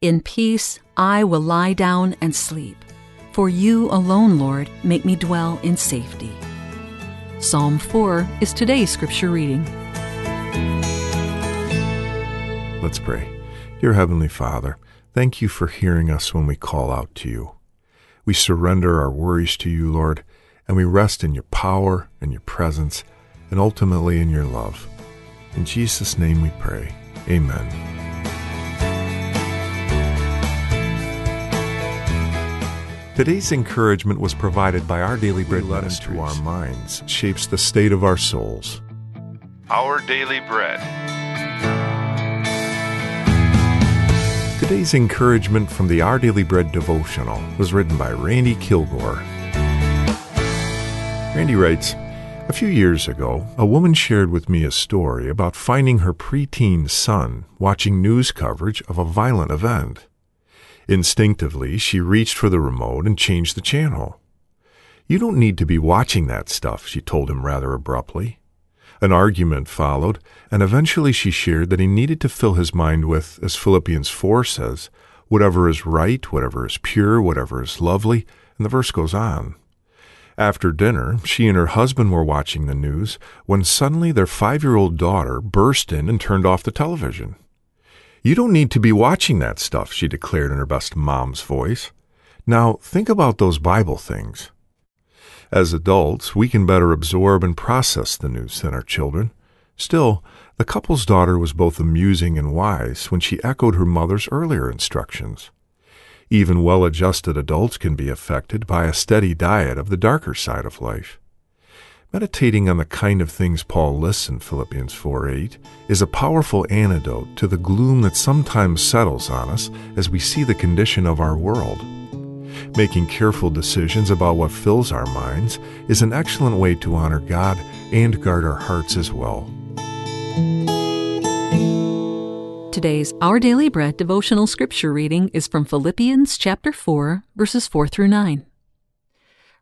[SPEAKER 3] In peace I will lie down and sleep. For you alone, Lord, make me dwell in safety. Psalm 4 is today's scripture reading.
[SPEAKER 1] Let's pray. Dear Heavenly Father, thank you for hearing us when we call out to you. We surrender our worries to you, Lord, and we rest in your power and your presence, and ultimately in your love. In Jesus' name we pray. Amen. Today's encouragement was provided by Our Daily Bread led into our minds, shapes the state of our souls.
[SPEAKER 2] Our Daily Bread.
[SPEAKER 1] Today's encouragement from the Our Daily Bread devotional was written by Randy Kilgore. Randy writes, A few years ago, a woman shared with me a story about finding her preteen son watching news coverage of a violent event. Instinctively, she reached for the remote and changed the channel. You don't need to be watching that stuff, she told him rather abruptly. An argument followed, and eventually she shared that he needed to fill his mind with, as Philippians 4 says, whatever is right, whatever is pure, whatever is lovely, and the verse goes on. After dinner, she and her husband were watching the news when suddenly their five year old daughter burst in and turned off the television. You don't need to be watching that stuff, she declared in her best mom's voice. Now, think about those Bible things. As adults, we can better absorb and process the news than our children. Still, the couple's daughter was both amusing and wise when she echoed her mother's earlier instructions. Even well adjusted adults can be affected by a steady diet of the darker side of life. Meditating on the kind of things Paul lists in Philippians 4 8 is a powerful antidote to the gloom that sometimes settles on us as we see the condition of our world. Making careful decisions about what fills our minds is an excellent way to honor God and guard our hearts as well.
[SPEAKER 3] Today's Our Daily Bread devotional scripture reading is from Philippians chapter 4, verses 4 through 9.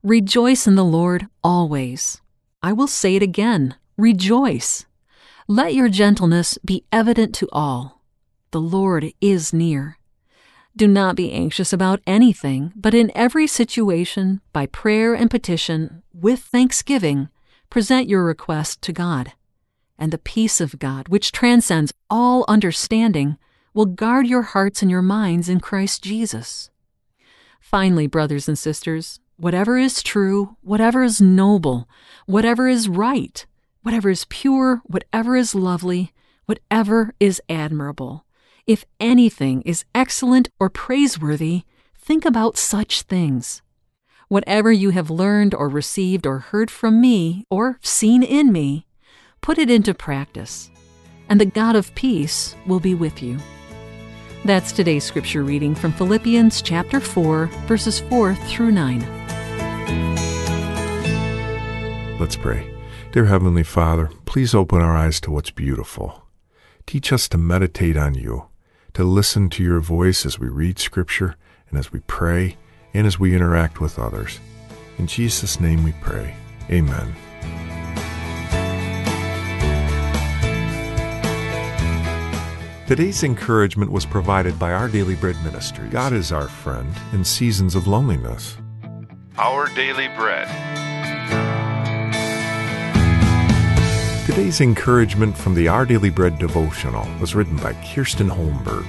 [SPEAKER 3] Rejoice in the Lord always. I will say it again rejoice. Let your gentleness be evident to all. The Lord is near. Do not be anxious about anything, but in every situation, by prayer and petition, with thanksgiving, present your request to God. And the peace of God, which transcends all understanding, will guard your hearts and your minds in Christ Jesus. Finally, brothers and sisters, whatever is true, whatever is noble, whatever is right, whatever is pure, whatever is lovely, whatever is admirable. If anything is excellent or praiseworthy, think about such things. Whatever you have learned or received or heard from me or seen in me, put it into practice, and the God of peace will be with you. That's today's scripture reading from Philippians chapter 4, verses 4 through 9.
[SPEAKER 1] Let's pray. Dear Heavenly Father, please open our eyes to what's beautiful. Teach us to meditate on you, to listen to your voice as we read Scripture and as we pray and as we interact with others. In Jesus' name we pray. Amen. Today's encouragement was provided by Our Daily Bread Ministry. God is our friend in seasons of loneliness.
[SPEAKER 2] Our Daily Bread.
[SPEAKER 1] Today's encouragement from the Our Daily Bread devotional was written by Kirsten Holmberg.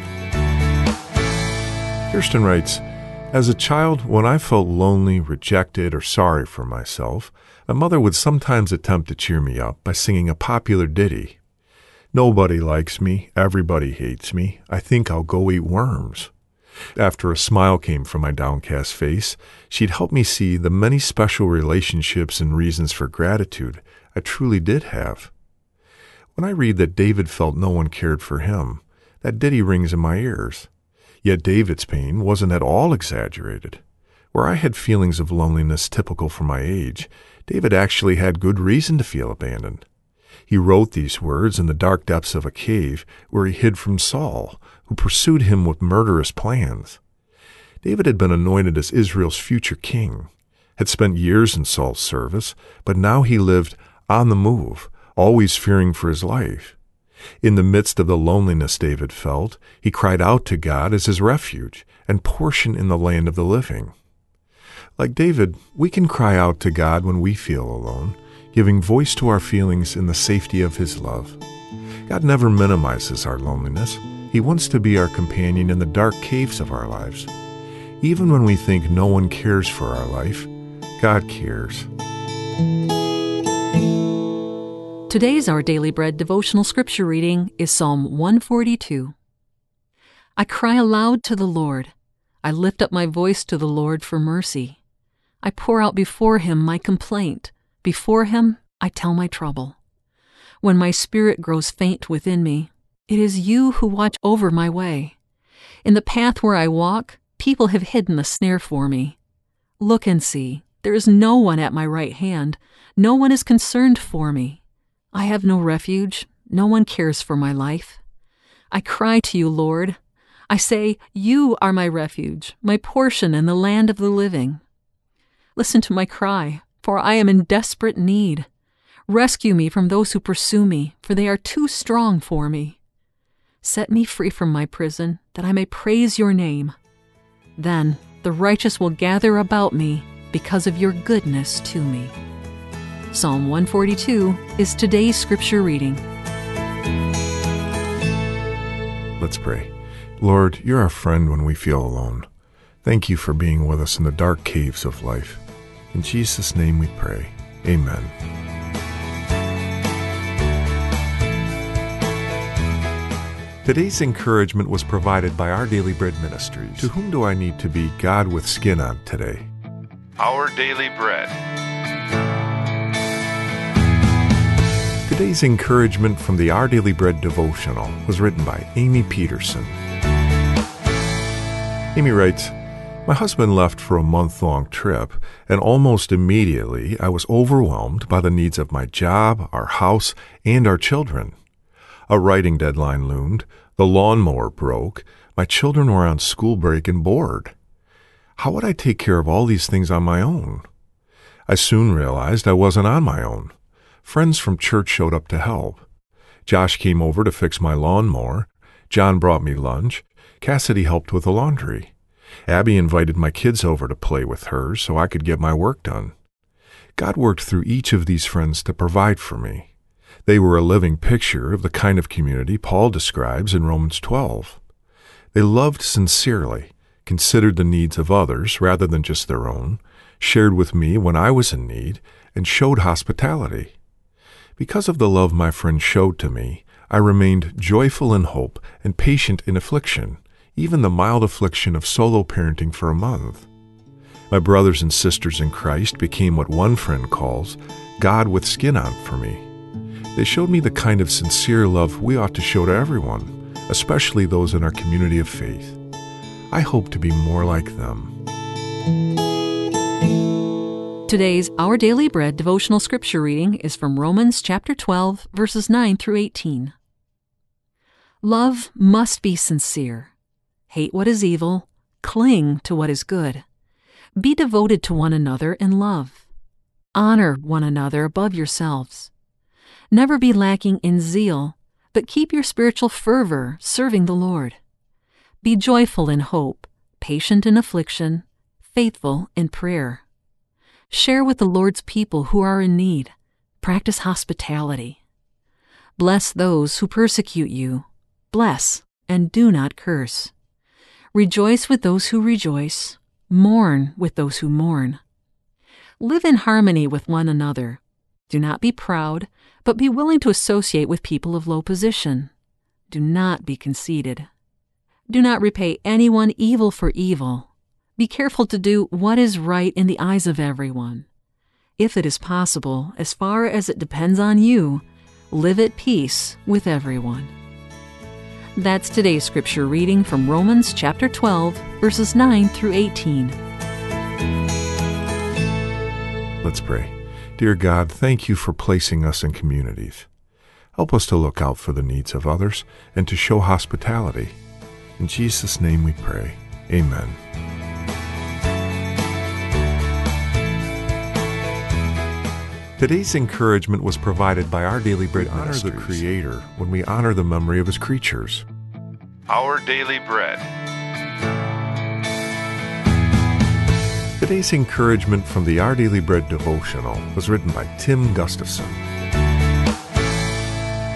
[SPEAKER 1] Kirsten writes, As a child, when I felt lonely, rejected, or sorry for myself, my mother would sometimes attempt to cheer me up by singing a popular ditty. Nobody likes me, everybody hates me, I think I'll go eat worms. After a smile came from my downcast face, she'd help me see the many special relationships and reasons for gratitude I truly did have. When I read that David felt no one cared for him, that ditty rings in my ears. Yet David's pain wasn't at all exaggerated. Where I had feelings of loneliness typical for my age, David actually had good reason to feel abandoned. He wrote these words in the dark depths of a cave where he hid from Saul, who pursued him with murderous plans. David had been anointed as Israel's future king, had spent years in Saul's service, but now he lived on the move, always fearing for his life. In the midst of the loneliness David felt, he cried out to God as his refuge and portion in the land of the living. Like David, we can cry out to God when we feel alone, giving voice to our feelings in the safety of his love. God never minimizes our loneliness. He wants to be our companion in the dark caves of our lives. Even when we think no one cares for our life, God cares.
[SPEAKER 3] Today's Our Daily Bread devotional scripture reading is Psalm 142. I cry aloud to the Lord. I lift up my voice to the Lord for mercy. I pour out before him my complaint. Before him I tell my trouble. When my spirit grows faint within me, it is you who watch over my way. In the path where I walk, people have hidden a snare for me. Look and see, there is no one at my right hand, no one is concerned for me. I have no refuge. No one cares for my life. I cry to you, Lord. I say, You are my refuge, my portion in the land of the living. Listen to my cry, for I am in desperate need. Rescue me from those who pursue me, for they are too strong for me. Set me free from my prison, that I may praise your name. Then the righteous will gather about me because of your goodness to me. Psalm 142 is today's scripture reading.
[SPEAKER 1] Let's pray. Lord, you're our friend when we feel alone. Thank you for being with us in the dark caves of life. In Jesus' name we pray. Amen. Today's encouragement was provided by Our Daily Bread Ministries. To whom do I need to be God with skin on today?
[SPEAKER 2] Our Daily Bread.
[SPEAKER 1] Today's encouragement from the Our Daily Bread devotional was written by Amy Peterson. Amy writes, My husband left for a month long trip, and almost immediately I was overwhelmed by the needs of my job, our house, and our children. A writing deadline loomed, the lawnmower broke, my children were on school break and bored. How would I take care of all these things on my own? I soon realized I wasn't on my own. Friends from church showed up to help. Josh came over to fix my lawnmower. John brought me lunch. Cassidy helped with the laundry. Abby invited my kids over to play with her so I could get my work done. God worked through each of these friends to provide for me. They were a living picture of the kind of community Paul describes in Romans 12. They loved sincerely, considered the needs of others rather than just their own, shared with me when I was in need, and showed hospitality. Because of the love my friend showed to me, I remained joyful in hope and patient in affliction, even the mild affliction of solo parenting for a month. My brothers and sisters in Christ became what one friend calls God with skin on for me. They showed me the kind of sincere love we ought to show to everyone, especially those in our community of faith. I hope to be more like them.
[SPEAKER 3] Today's Our Daily Bread devotional scripture reading is from Romans chapter 12, verses 9 through 18. Love must be sincere. Hate what is evil, cling to what is good. Be devoted to one another in love. Honor one another above yourselves. Never be lacking in zeal, but keep your spiritual fervor serving the Lord. Be joyful in hope, patient in affliction, faithful in prayer. Share with the Lord's people who are in need. Practice hospitality. Bless those who persecute you. Bless and do not curse. Rejoice with those who rejoice. Mourn with those who mourn. Live in harmony with one another. Do not be proud, but be willing to associate with people of low position. Do not be conceited. Do not repay anyone evil for evil be careful to do what is right in the eyes of everyone. If it is possible, as far as it depends on you, live at peace with everyone. That's today's scripture reading from Romans chapter 12, verses 9 through 18.
[SPEAKER 1] Let's pray. Dear God, thank you for placing us in communities. Help us to look out for the needs of others and to show hospitality. In Jesus' name we pray. Amen. Today's encouragement was provided by Our Daily Bread we honor the Creator when we honor the memory of His creatures.
[SPEAKER 2] Our Daily Bread.
[SPEAKER 1] Today's encouragement from the Our Daily Bread devotional was written by Tim Gustafson.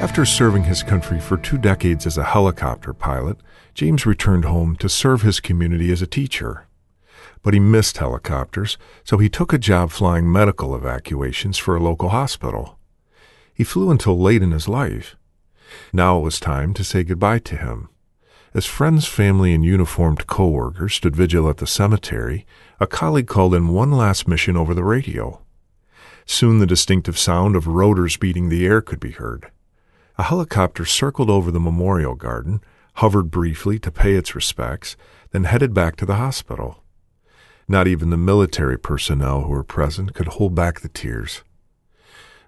[SPEAKER 1] After serving his country for two decades as a helicopter pilot, James returned home to serve his community as a teacher but he missed helicopters, so he took a job flying medical evacuations for a local hospital. He flew until late in his life. Now it was time to say goodbye to him. As friends, family, and uniformed co-workers stood vigil at the cemetery, a colleague called in one last mission over the radio. Soon the distinctive sound of rotors beating the air could be heard. A helicopter circled over the memorial garden, hovered briefly to pay its respects, then headed back to the hospital. Not even the military personnel who were present could hold back the tears.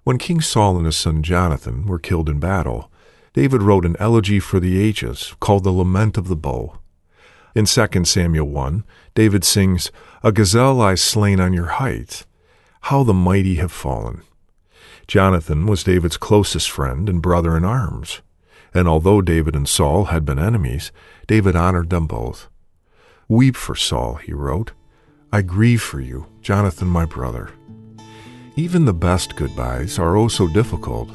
[SPEAKER 1] When King Saul and his son Jonathan were killed in battle, David wrote an elegy for the ages called the Lament of the Bow. In 2 Samuel 1, David sings, A gazelle lies slain on your heights. How the mighty have fallen. Jonathan was David's closest friend and brother in arms. And although David and Saul had been enemies, David honored them both. Weep for Saul, he wrote. I grieve for you, Jonathan, my brother. Even the best goodbyes are oh so difficult,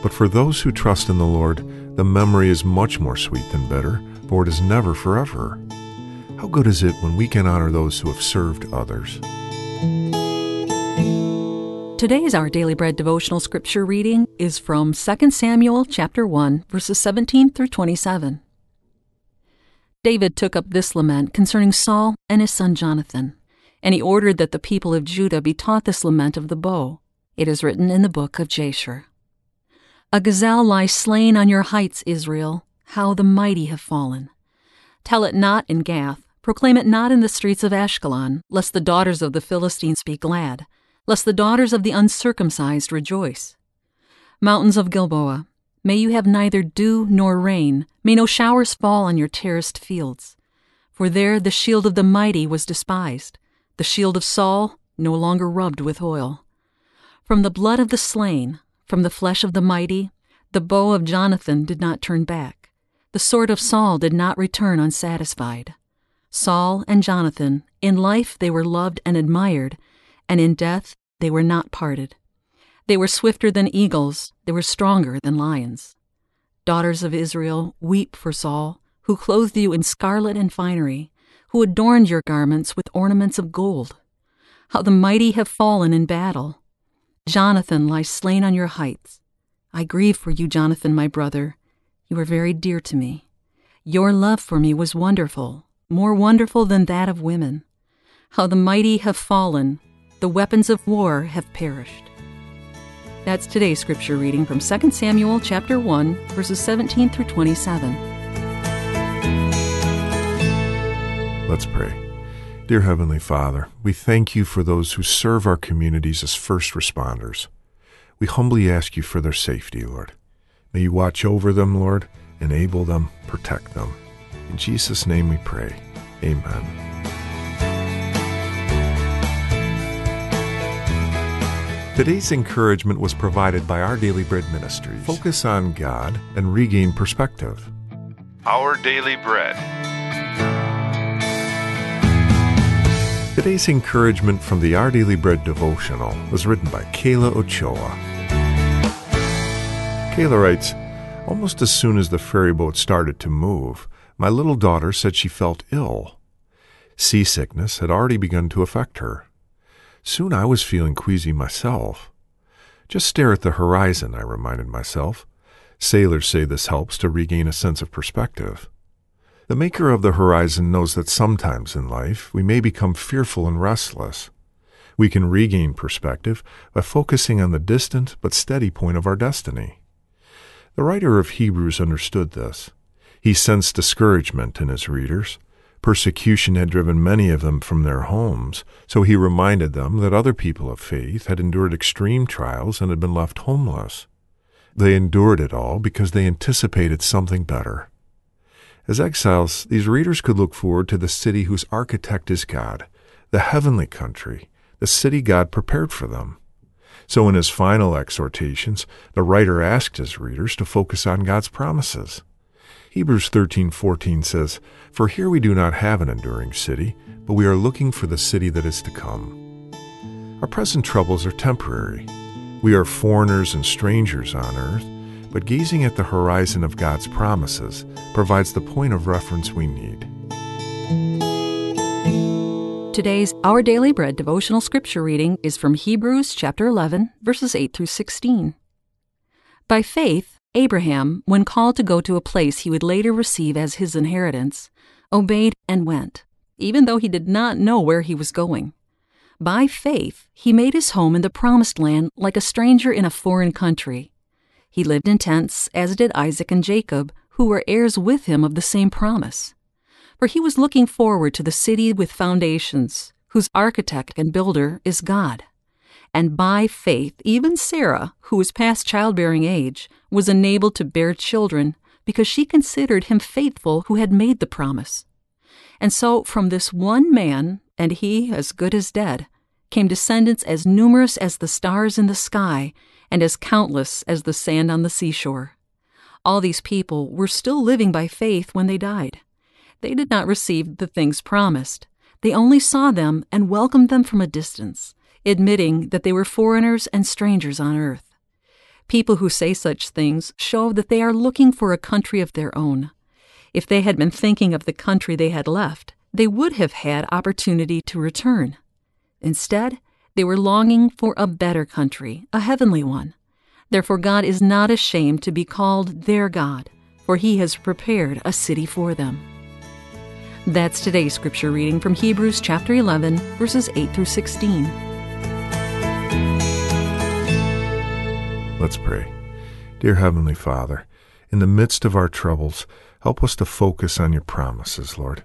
[SPEAKER 1] but for those who trust in the Lord, the memory is much more sweet than bitter, for it is never forever. How good is it when we can honor those who have served others?
[SPEAKER 3] Today's Our Daily Bread devotional scripture reading is from 2 Samuel chapter 1 verses 17 through 27. David took up this lament concerning Saul and his son Jonathan and he ordered that the people of Judah be taught this lament of the bow. It is written in the book of Jasher. A gazelle lies slain on your heights, Israel. How the mighty have fallen. Tell it not in Gath, proclaim it not in the streets of Ashkelon, lest the daughters of the Philistines be glad, lest the daughters of the uncircumcised rejoice. Mountains of Gilboa, may you have neither dew nor rain, may no showers fall on your terraced fields. For there the shield of the mighty was despised the shield of Saul no longer rubbed with oil. From the blood of the slain, from the flesh of the mighty, the bow of Jonathan did not turn back. The sword of Saul did not return unsatisfied. Saul and Jonathan, in life they were loved and admired, and in death they were not parted. They were swifter than eagles, they were stronger than lions. Daughters of Israel, weep for Saul, who clothed you in scarlet and finery, who adorned your garments with ornaments of gold. How the mighty have fallen in battle. Jonathan lies slain on your heights. I grieve for you, Jonathan, my brother. You are very dear to me. Your love for me was wonderful, more wonderful than that of women. How the mighty have fallen, the weapons of war have perished. That's today's scripture reading from 2 Samuel chapter 1 verses 17 through 27.
[SPEAKER 1] Let's pray. Dear Heavenly Father, we thank you for those who serve our communities as first responders. We humbly ask you for their safety, Lord. May you watch over them, Lord, enable them, protect them. In Jesus' name we pray. Amen. Today's encouragement was provided by Our Daily Bread Ministries. Focus on God and regain perspective.
[SPEAKER 2] Our Daily Bread.
[SPEAKER 1] Today's encouragement from the Our Daily Bread devotional was written by Keila Ochoa. Keila writes, Almost as soon as the ferry boat started to move, my little daughter said she felt ill. Seasickness had already begun to affect her. Soon I was feeling queasy myself. Just stare at the horizon, I reminded myself. Sailors say this helps to regain a sense of perspective. The maker of the horizon knows that sometimes in life we may become fearful and restless. We can regain perspective by focusing on the distant but steady point of our destiny. The writer of Hebrews understood this. He sensed discouragement in his readers. Persecution had driven many of them from their homes, so he reminded them that other people of faith had endured extreme trials and had been left homeless. They endured it all because they anticipated something better. As exiles, these readers could look forward to the city whose architect is God, the heavenly country, the city God prepared for them. So in his final exhortations, the writer asked his readers to focus on God's promises. Hebrews 13:14 says, "For here we do not have an enduring city, but we are looking for the city that is to come." Our present troubles are temporary. We are foreigners and strangers on earth, but gazing at the horizon of God's promises provides the point of reference we need.
[SPEAKER 3] Today's Our Daily Bread devotional scripture reading is from Hebrews chapter 11, verses 8 through 16. By faith, Abraham, when called to go to a place he would later receive as his inheritance, obeyed and went, even though he did not know where he was going. By faith, he made his home in the promised land like a stranger in a foreign country. He lived in tents, as did Isaac and Jacob, who were heirs with him of the same promise for he was looking forward to the city with foundations, whose architect and builder is God. And by faith, even Sarah, who was past childbearing age, was enabled to bear children because she considered him faithful who had made the promise. And so, from this one man, and he as good as dead, came descendants as numerous as the stars in the sky and as countless as the sand on the seashore. All these people were still living by faith when they died. They did not receive the things promised. They only saw them and welcomed them from a distance, admitting that they were foreigners and strangers on earth. People who say such things show that they are looking for a country of their own. If they had been thinking of the country they had left, they would have had opportunity to return. Instead, they were longing for a better country, a heavenly one. Therefore, God is not ashamed to be called their God, for He has prepared a city for them. That's today's scripture reading from Hebrews chapter 11, verses 8 through 16.
[SPEAKER 1] Let's pray. Dear Heavenly Father, in the midst of our troubles, help us to focus on your promises, Lord,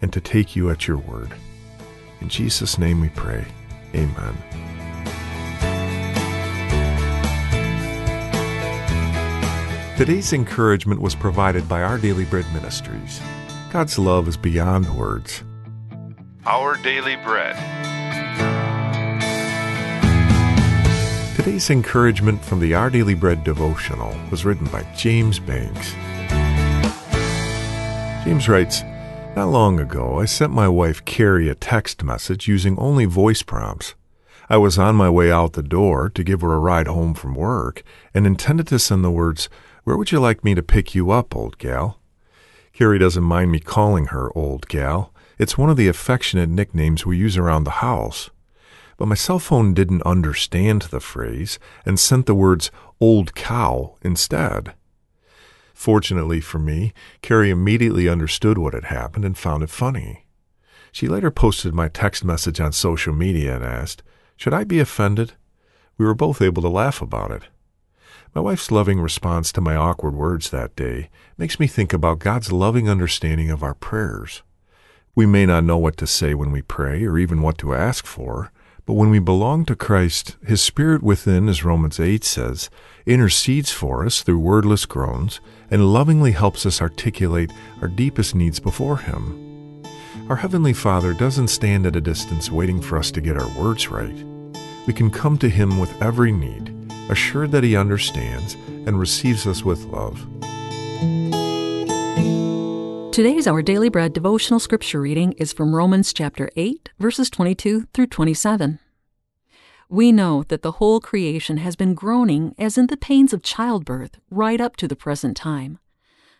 [SPEAKER 1] and to take you at your word. In Jesus' name we pray. Amen. Today's encouragement was provided by Our Daily Bread Ministries. God's love is beyond words.
[SPEAKER 2] Our Daily Bread.
[SPEAKER 1] Today's encouragement from the Our Daily Bread devotional was written by James Banks. James writes, Not long ago, I sent my wife Cari a text message using only voice prompts. I was on my way out the door to give her a ride home from work and intended to send the words, Where would you like me to pick you up, old gal? Cari doesn't mind me calling her old gal. It's one of the affectionate nicknames we use around the house. But my cell phone didn't understand the phrase and sent the words old cow instead. Fortunately for me, Cari immediately understood what had happened and found it funny. She later posted my text message on social media and asked, Should I be offended? We were both able to laugh about it. My wife's loving response to my awkward words that day makes me think about God's loving understanding of our prayers. We may not know what to say when we pray or even what to ask for, but when we belong to Christ, His Spirit within, as Romans 8 says, intercedes for us through wordless groans and lovingly helps us articulate our deepest needs before Him. Our Heavenly Father doesn't stand at a distance waiting for us to get our words right. We can come to Him with every need assured that He understands and receives us with love.
[SPEAKER 3] Today's Our Daily Bread devotional scripture reading is from Romans chapter 8, verses 22 through 27. We know that the whole creation has been groaning as in the pains of childbirth right up to the present time.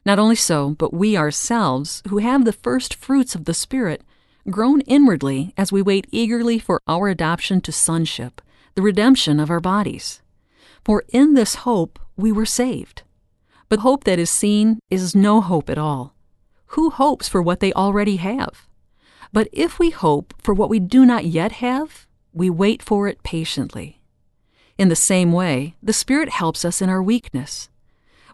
[SPEAKER 3] Not only so, but we ourselves, who have the first fruits of the Spirit, groan inwardly as we wait eagerly for our adoption to sonship, the redemption of our bodies. For in this hope we were saved. But hope that is seen is no hope at all. Who hopes for what they already have? But if we hope for what we do not yet have, we wait for it patiently. In the same way, the Spirit helps us in our weakness.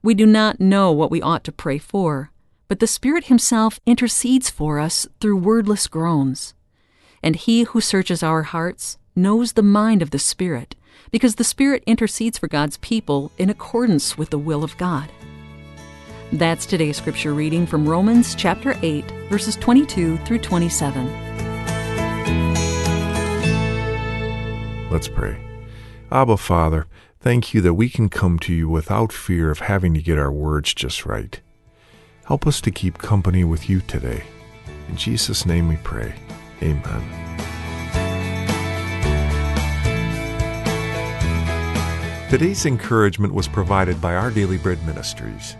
[SPEAKER 3] We do not know what we ought to pray for, but the Spirit Himself intercedes for us through wordless groans. And He who searches our hearts knows the mind of the Spirit, because the Spirit intercedes for God's people in accordance with the will of God. That's today's scripture reading from Romans chapter 8, verses 22 through 27.
[SPEAKER 1] Let's pray. Abba, Father, thank you that we can come to you without fear of having to get our words just right. Help us to keep company with you today. In Jesus' name we pray. Amen. Today's encouragement was provided by Our Daily Bread Ministries.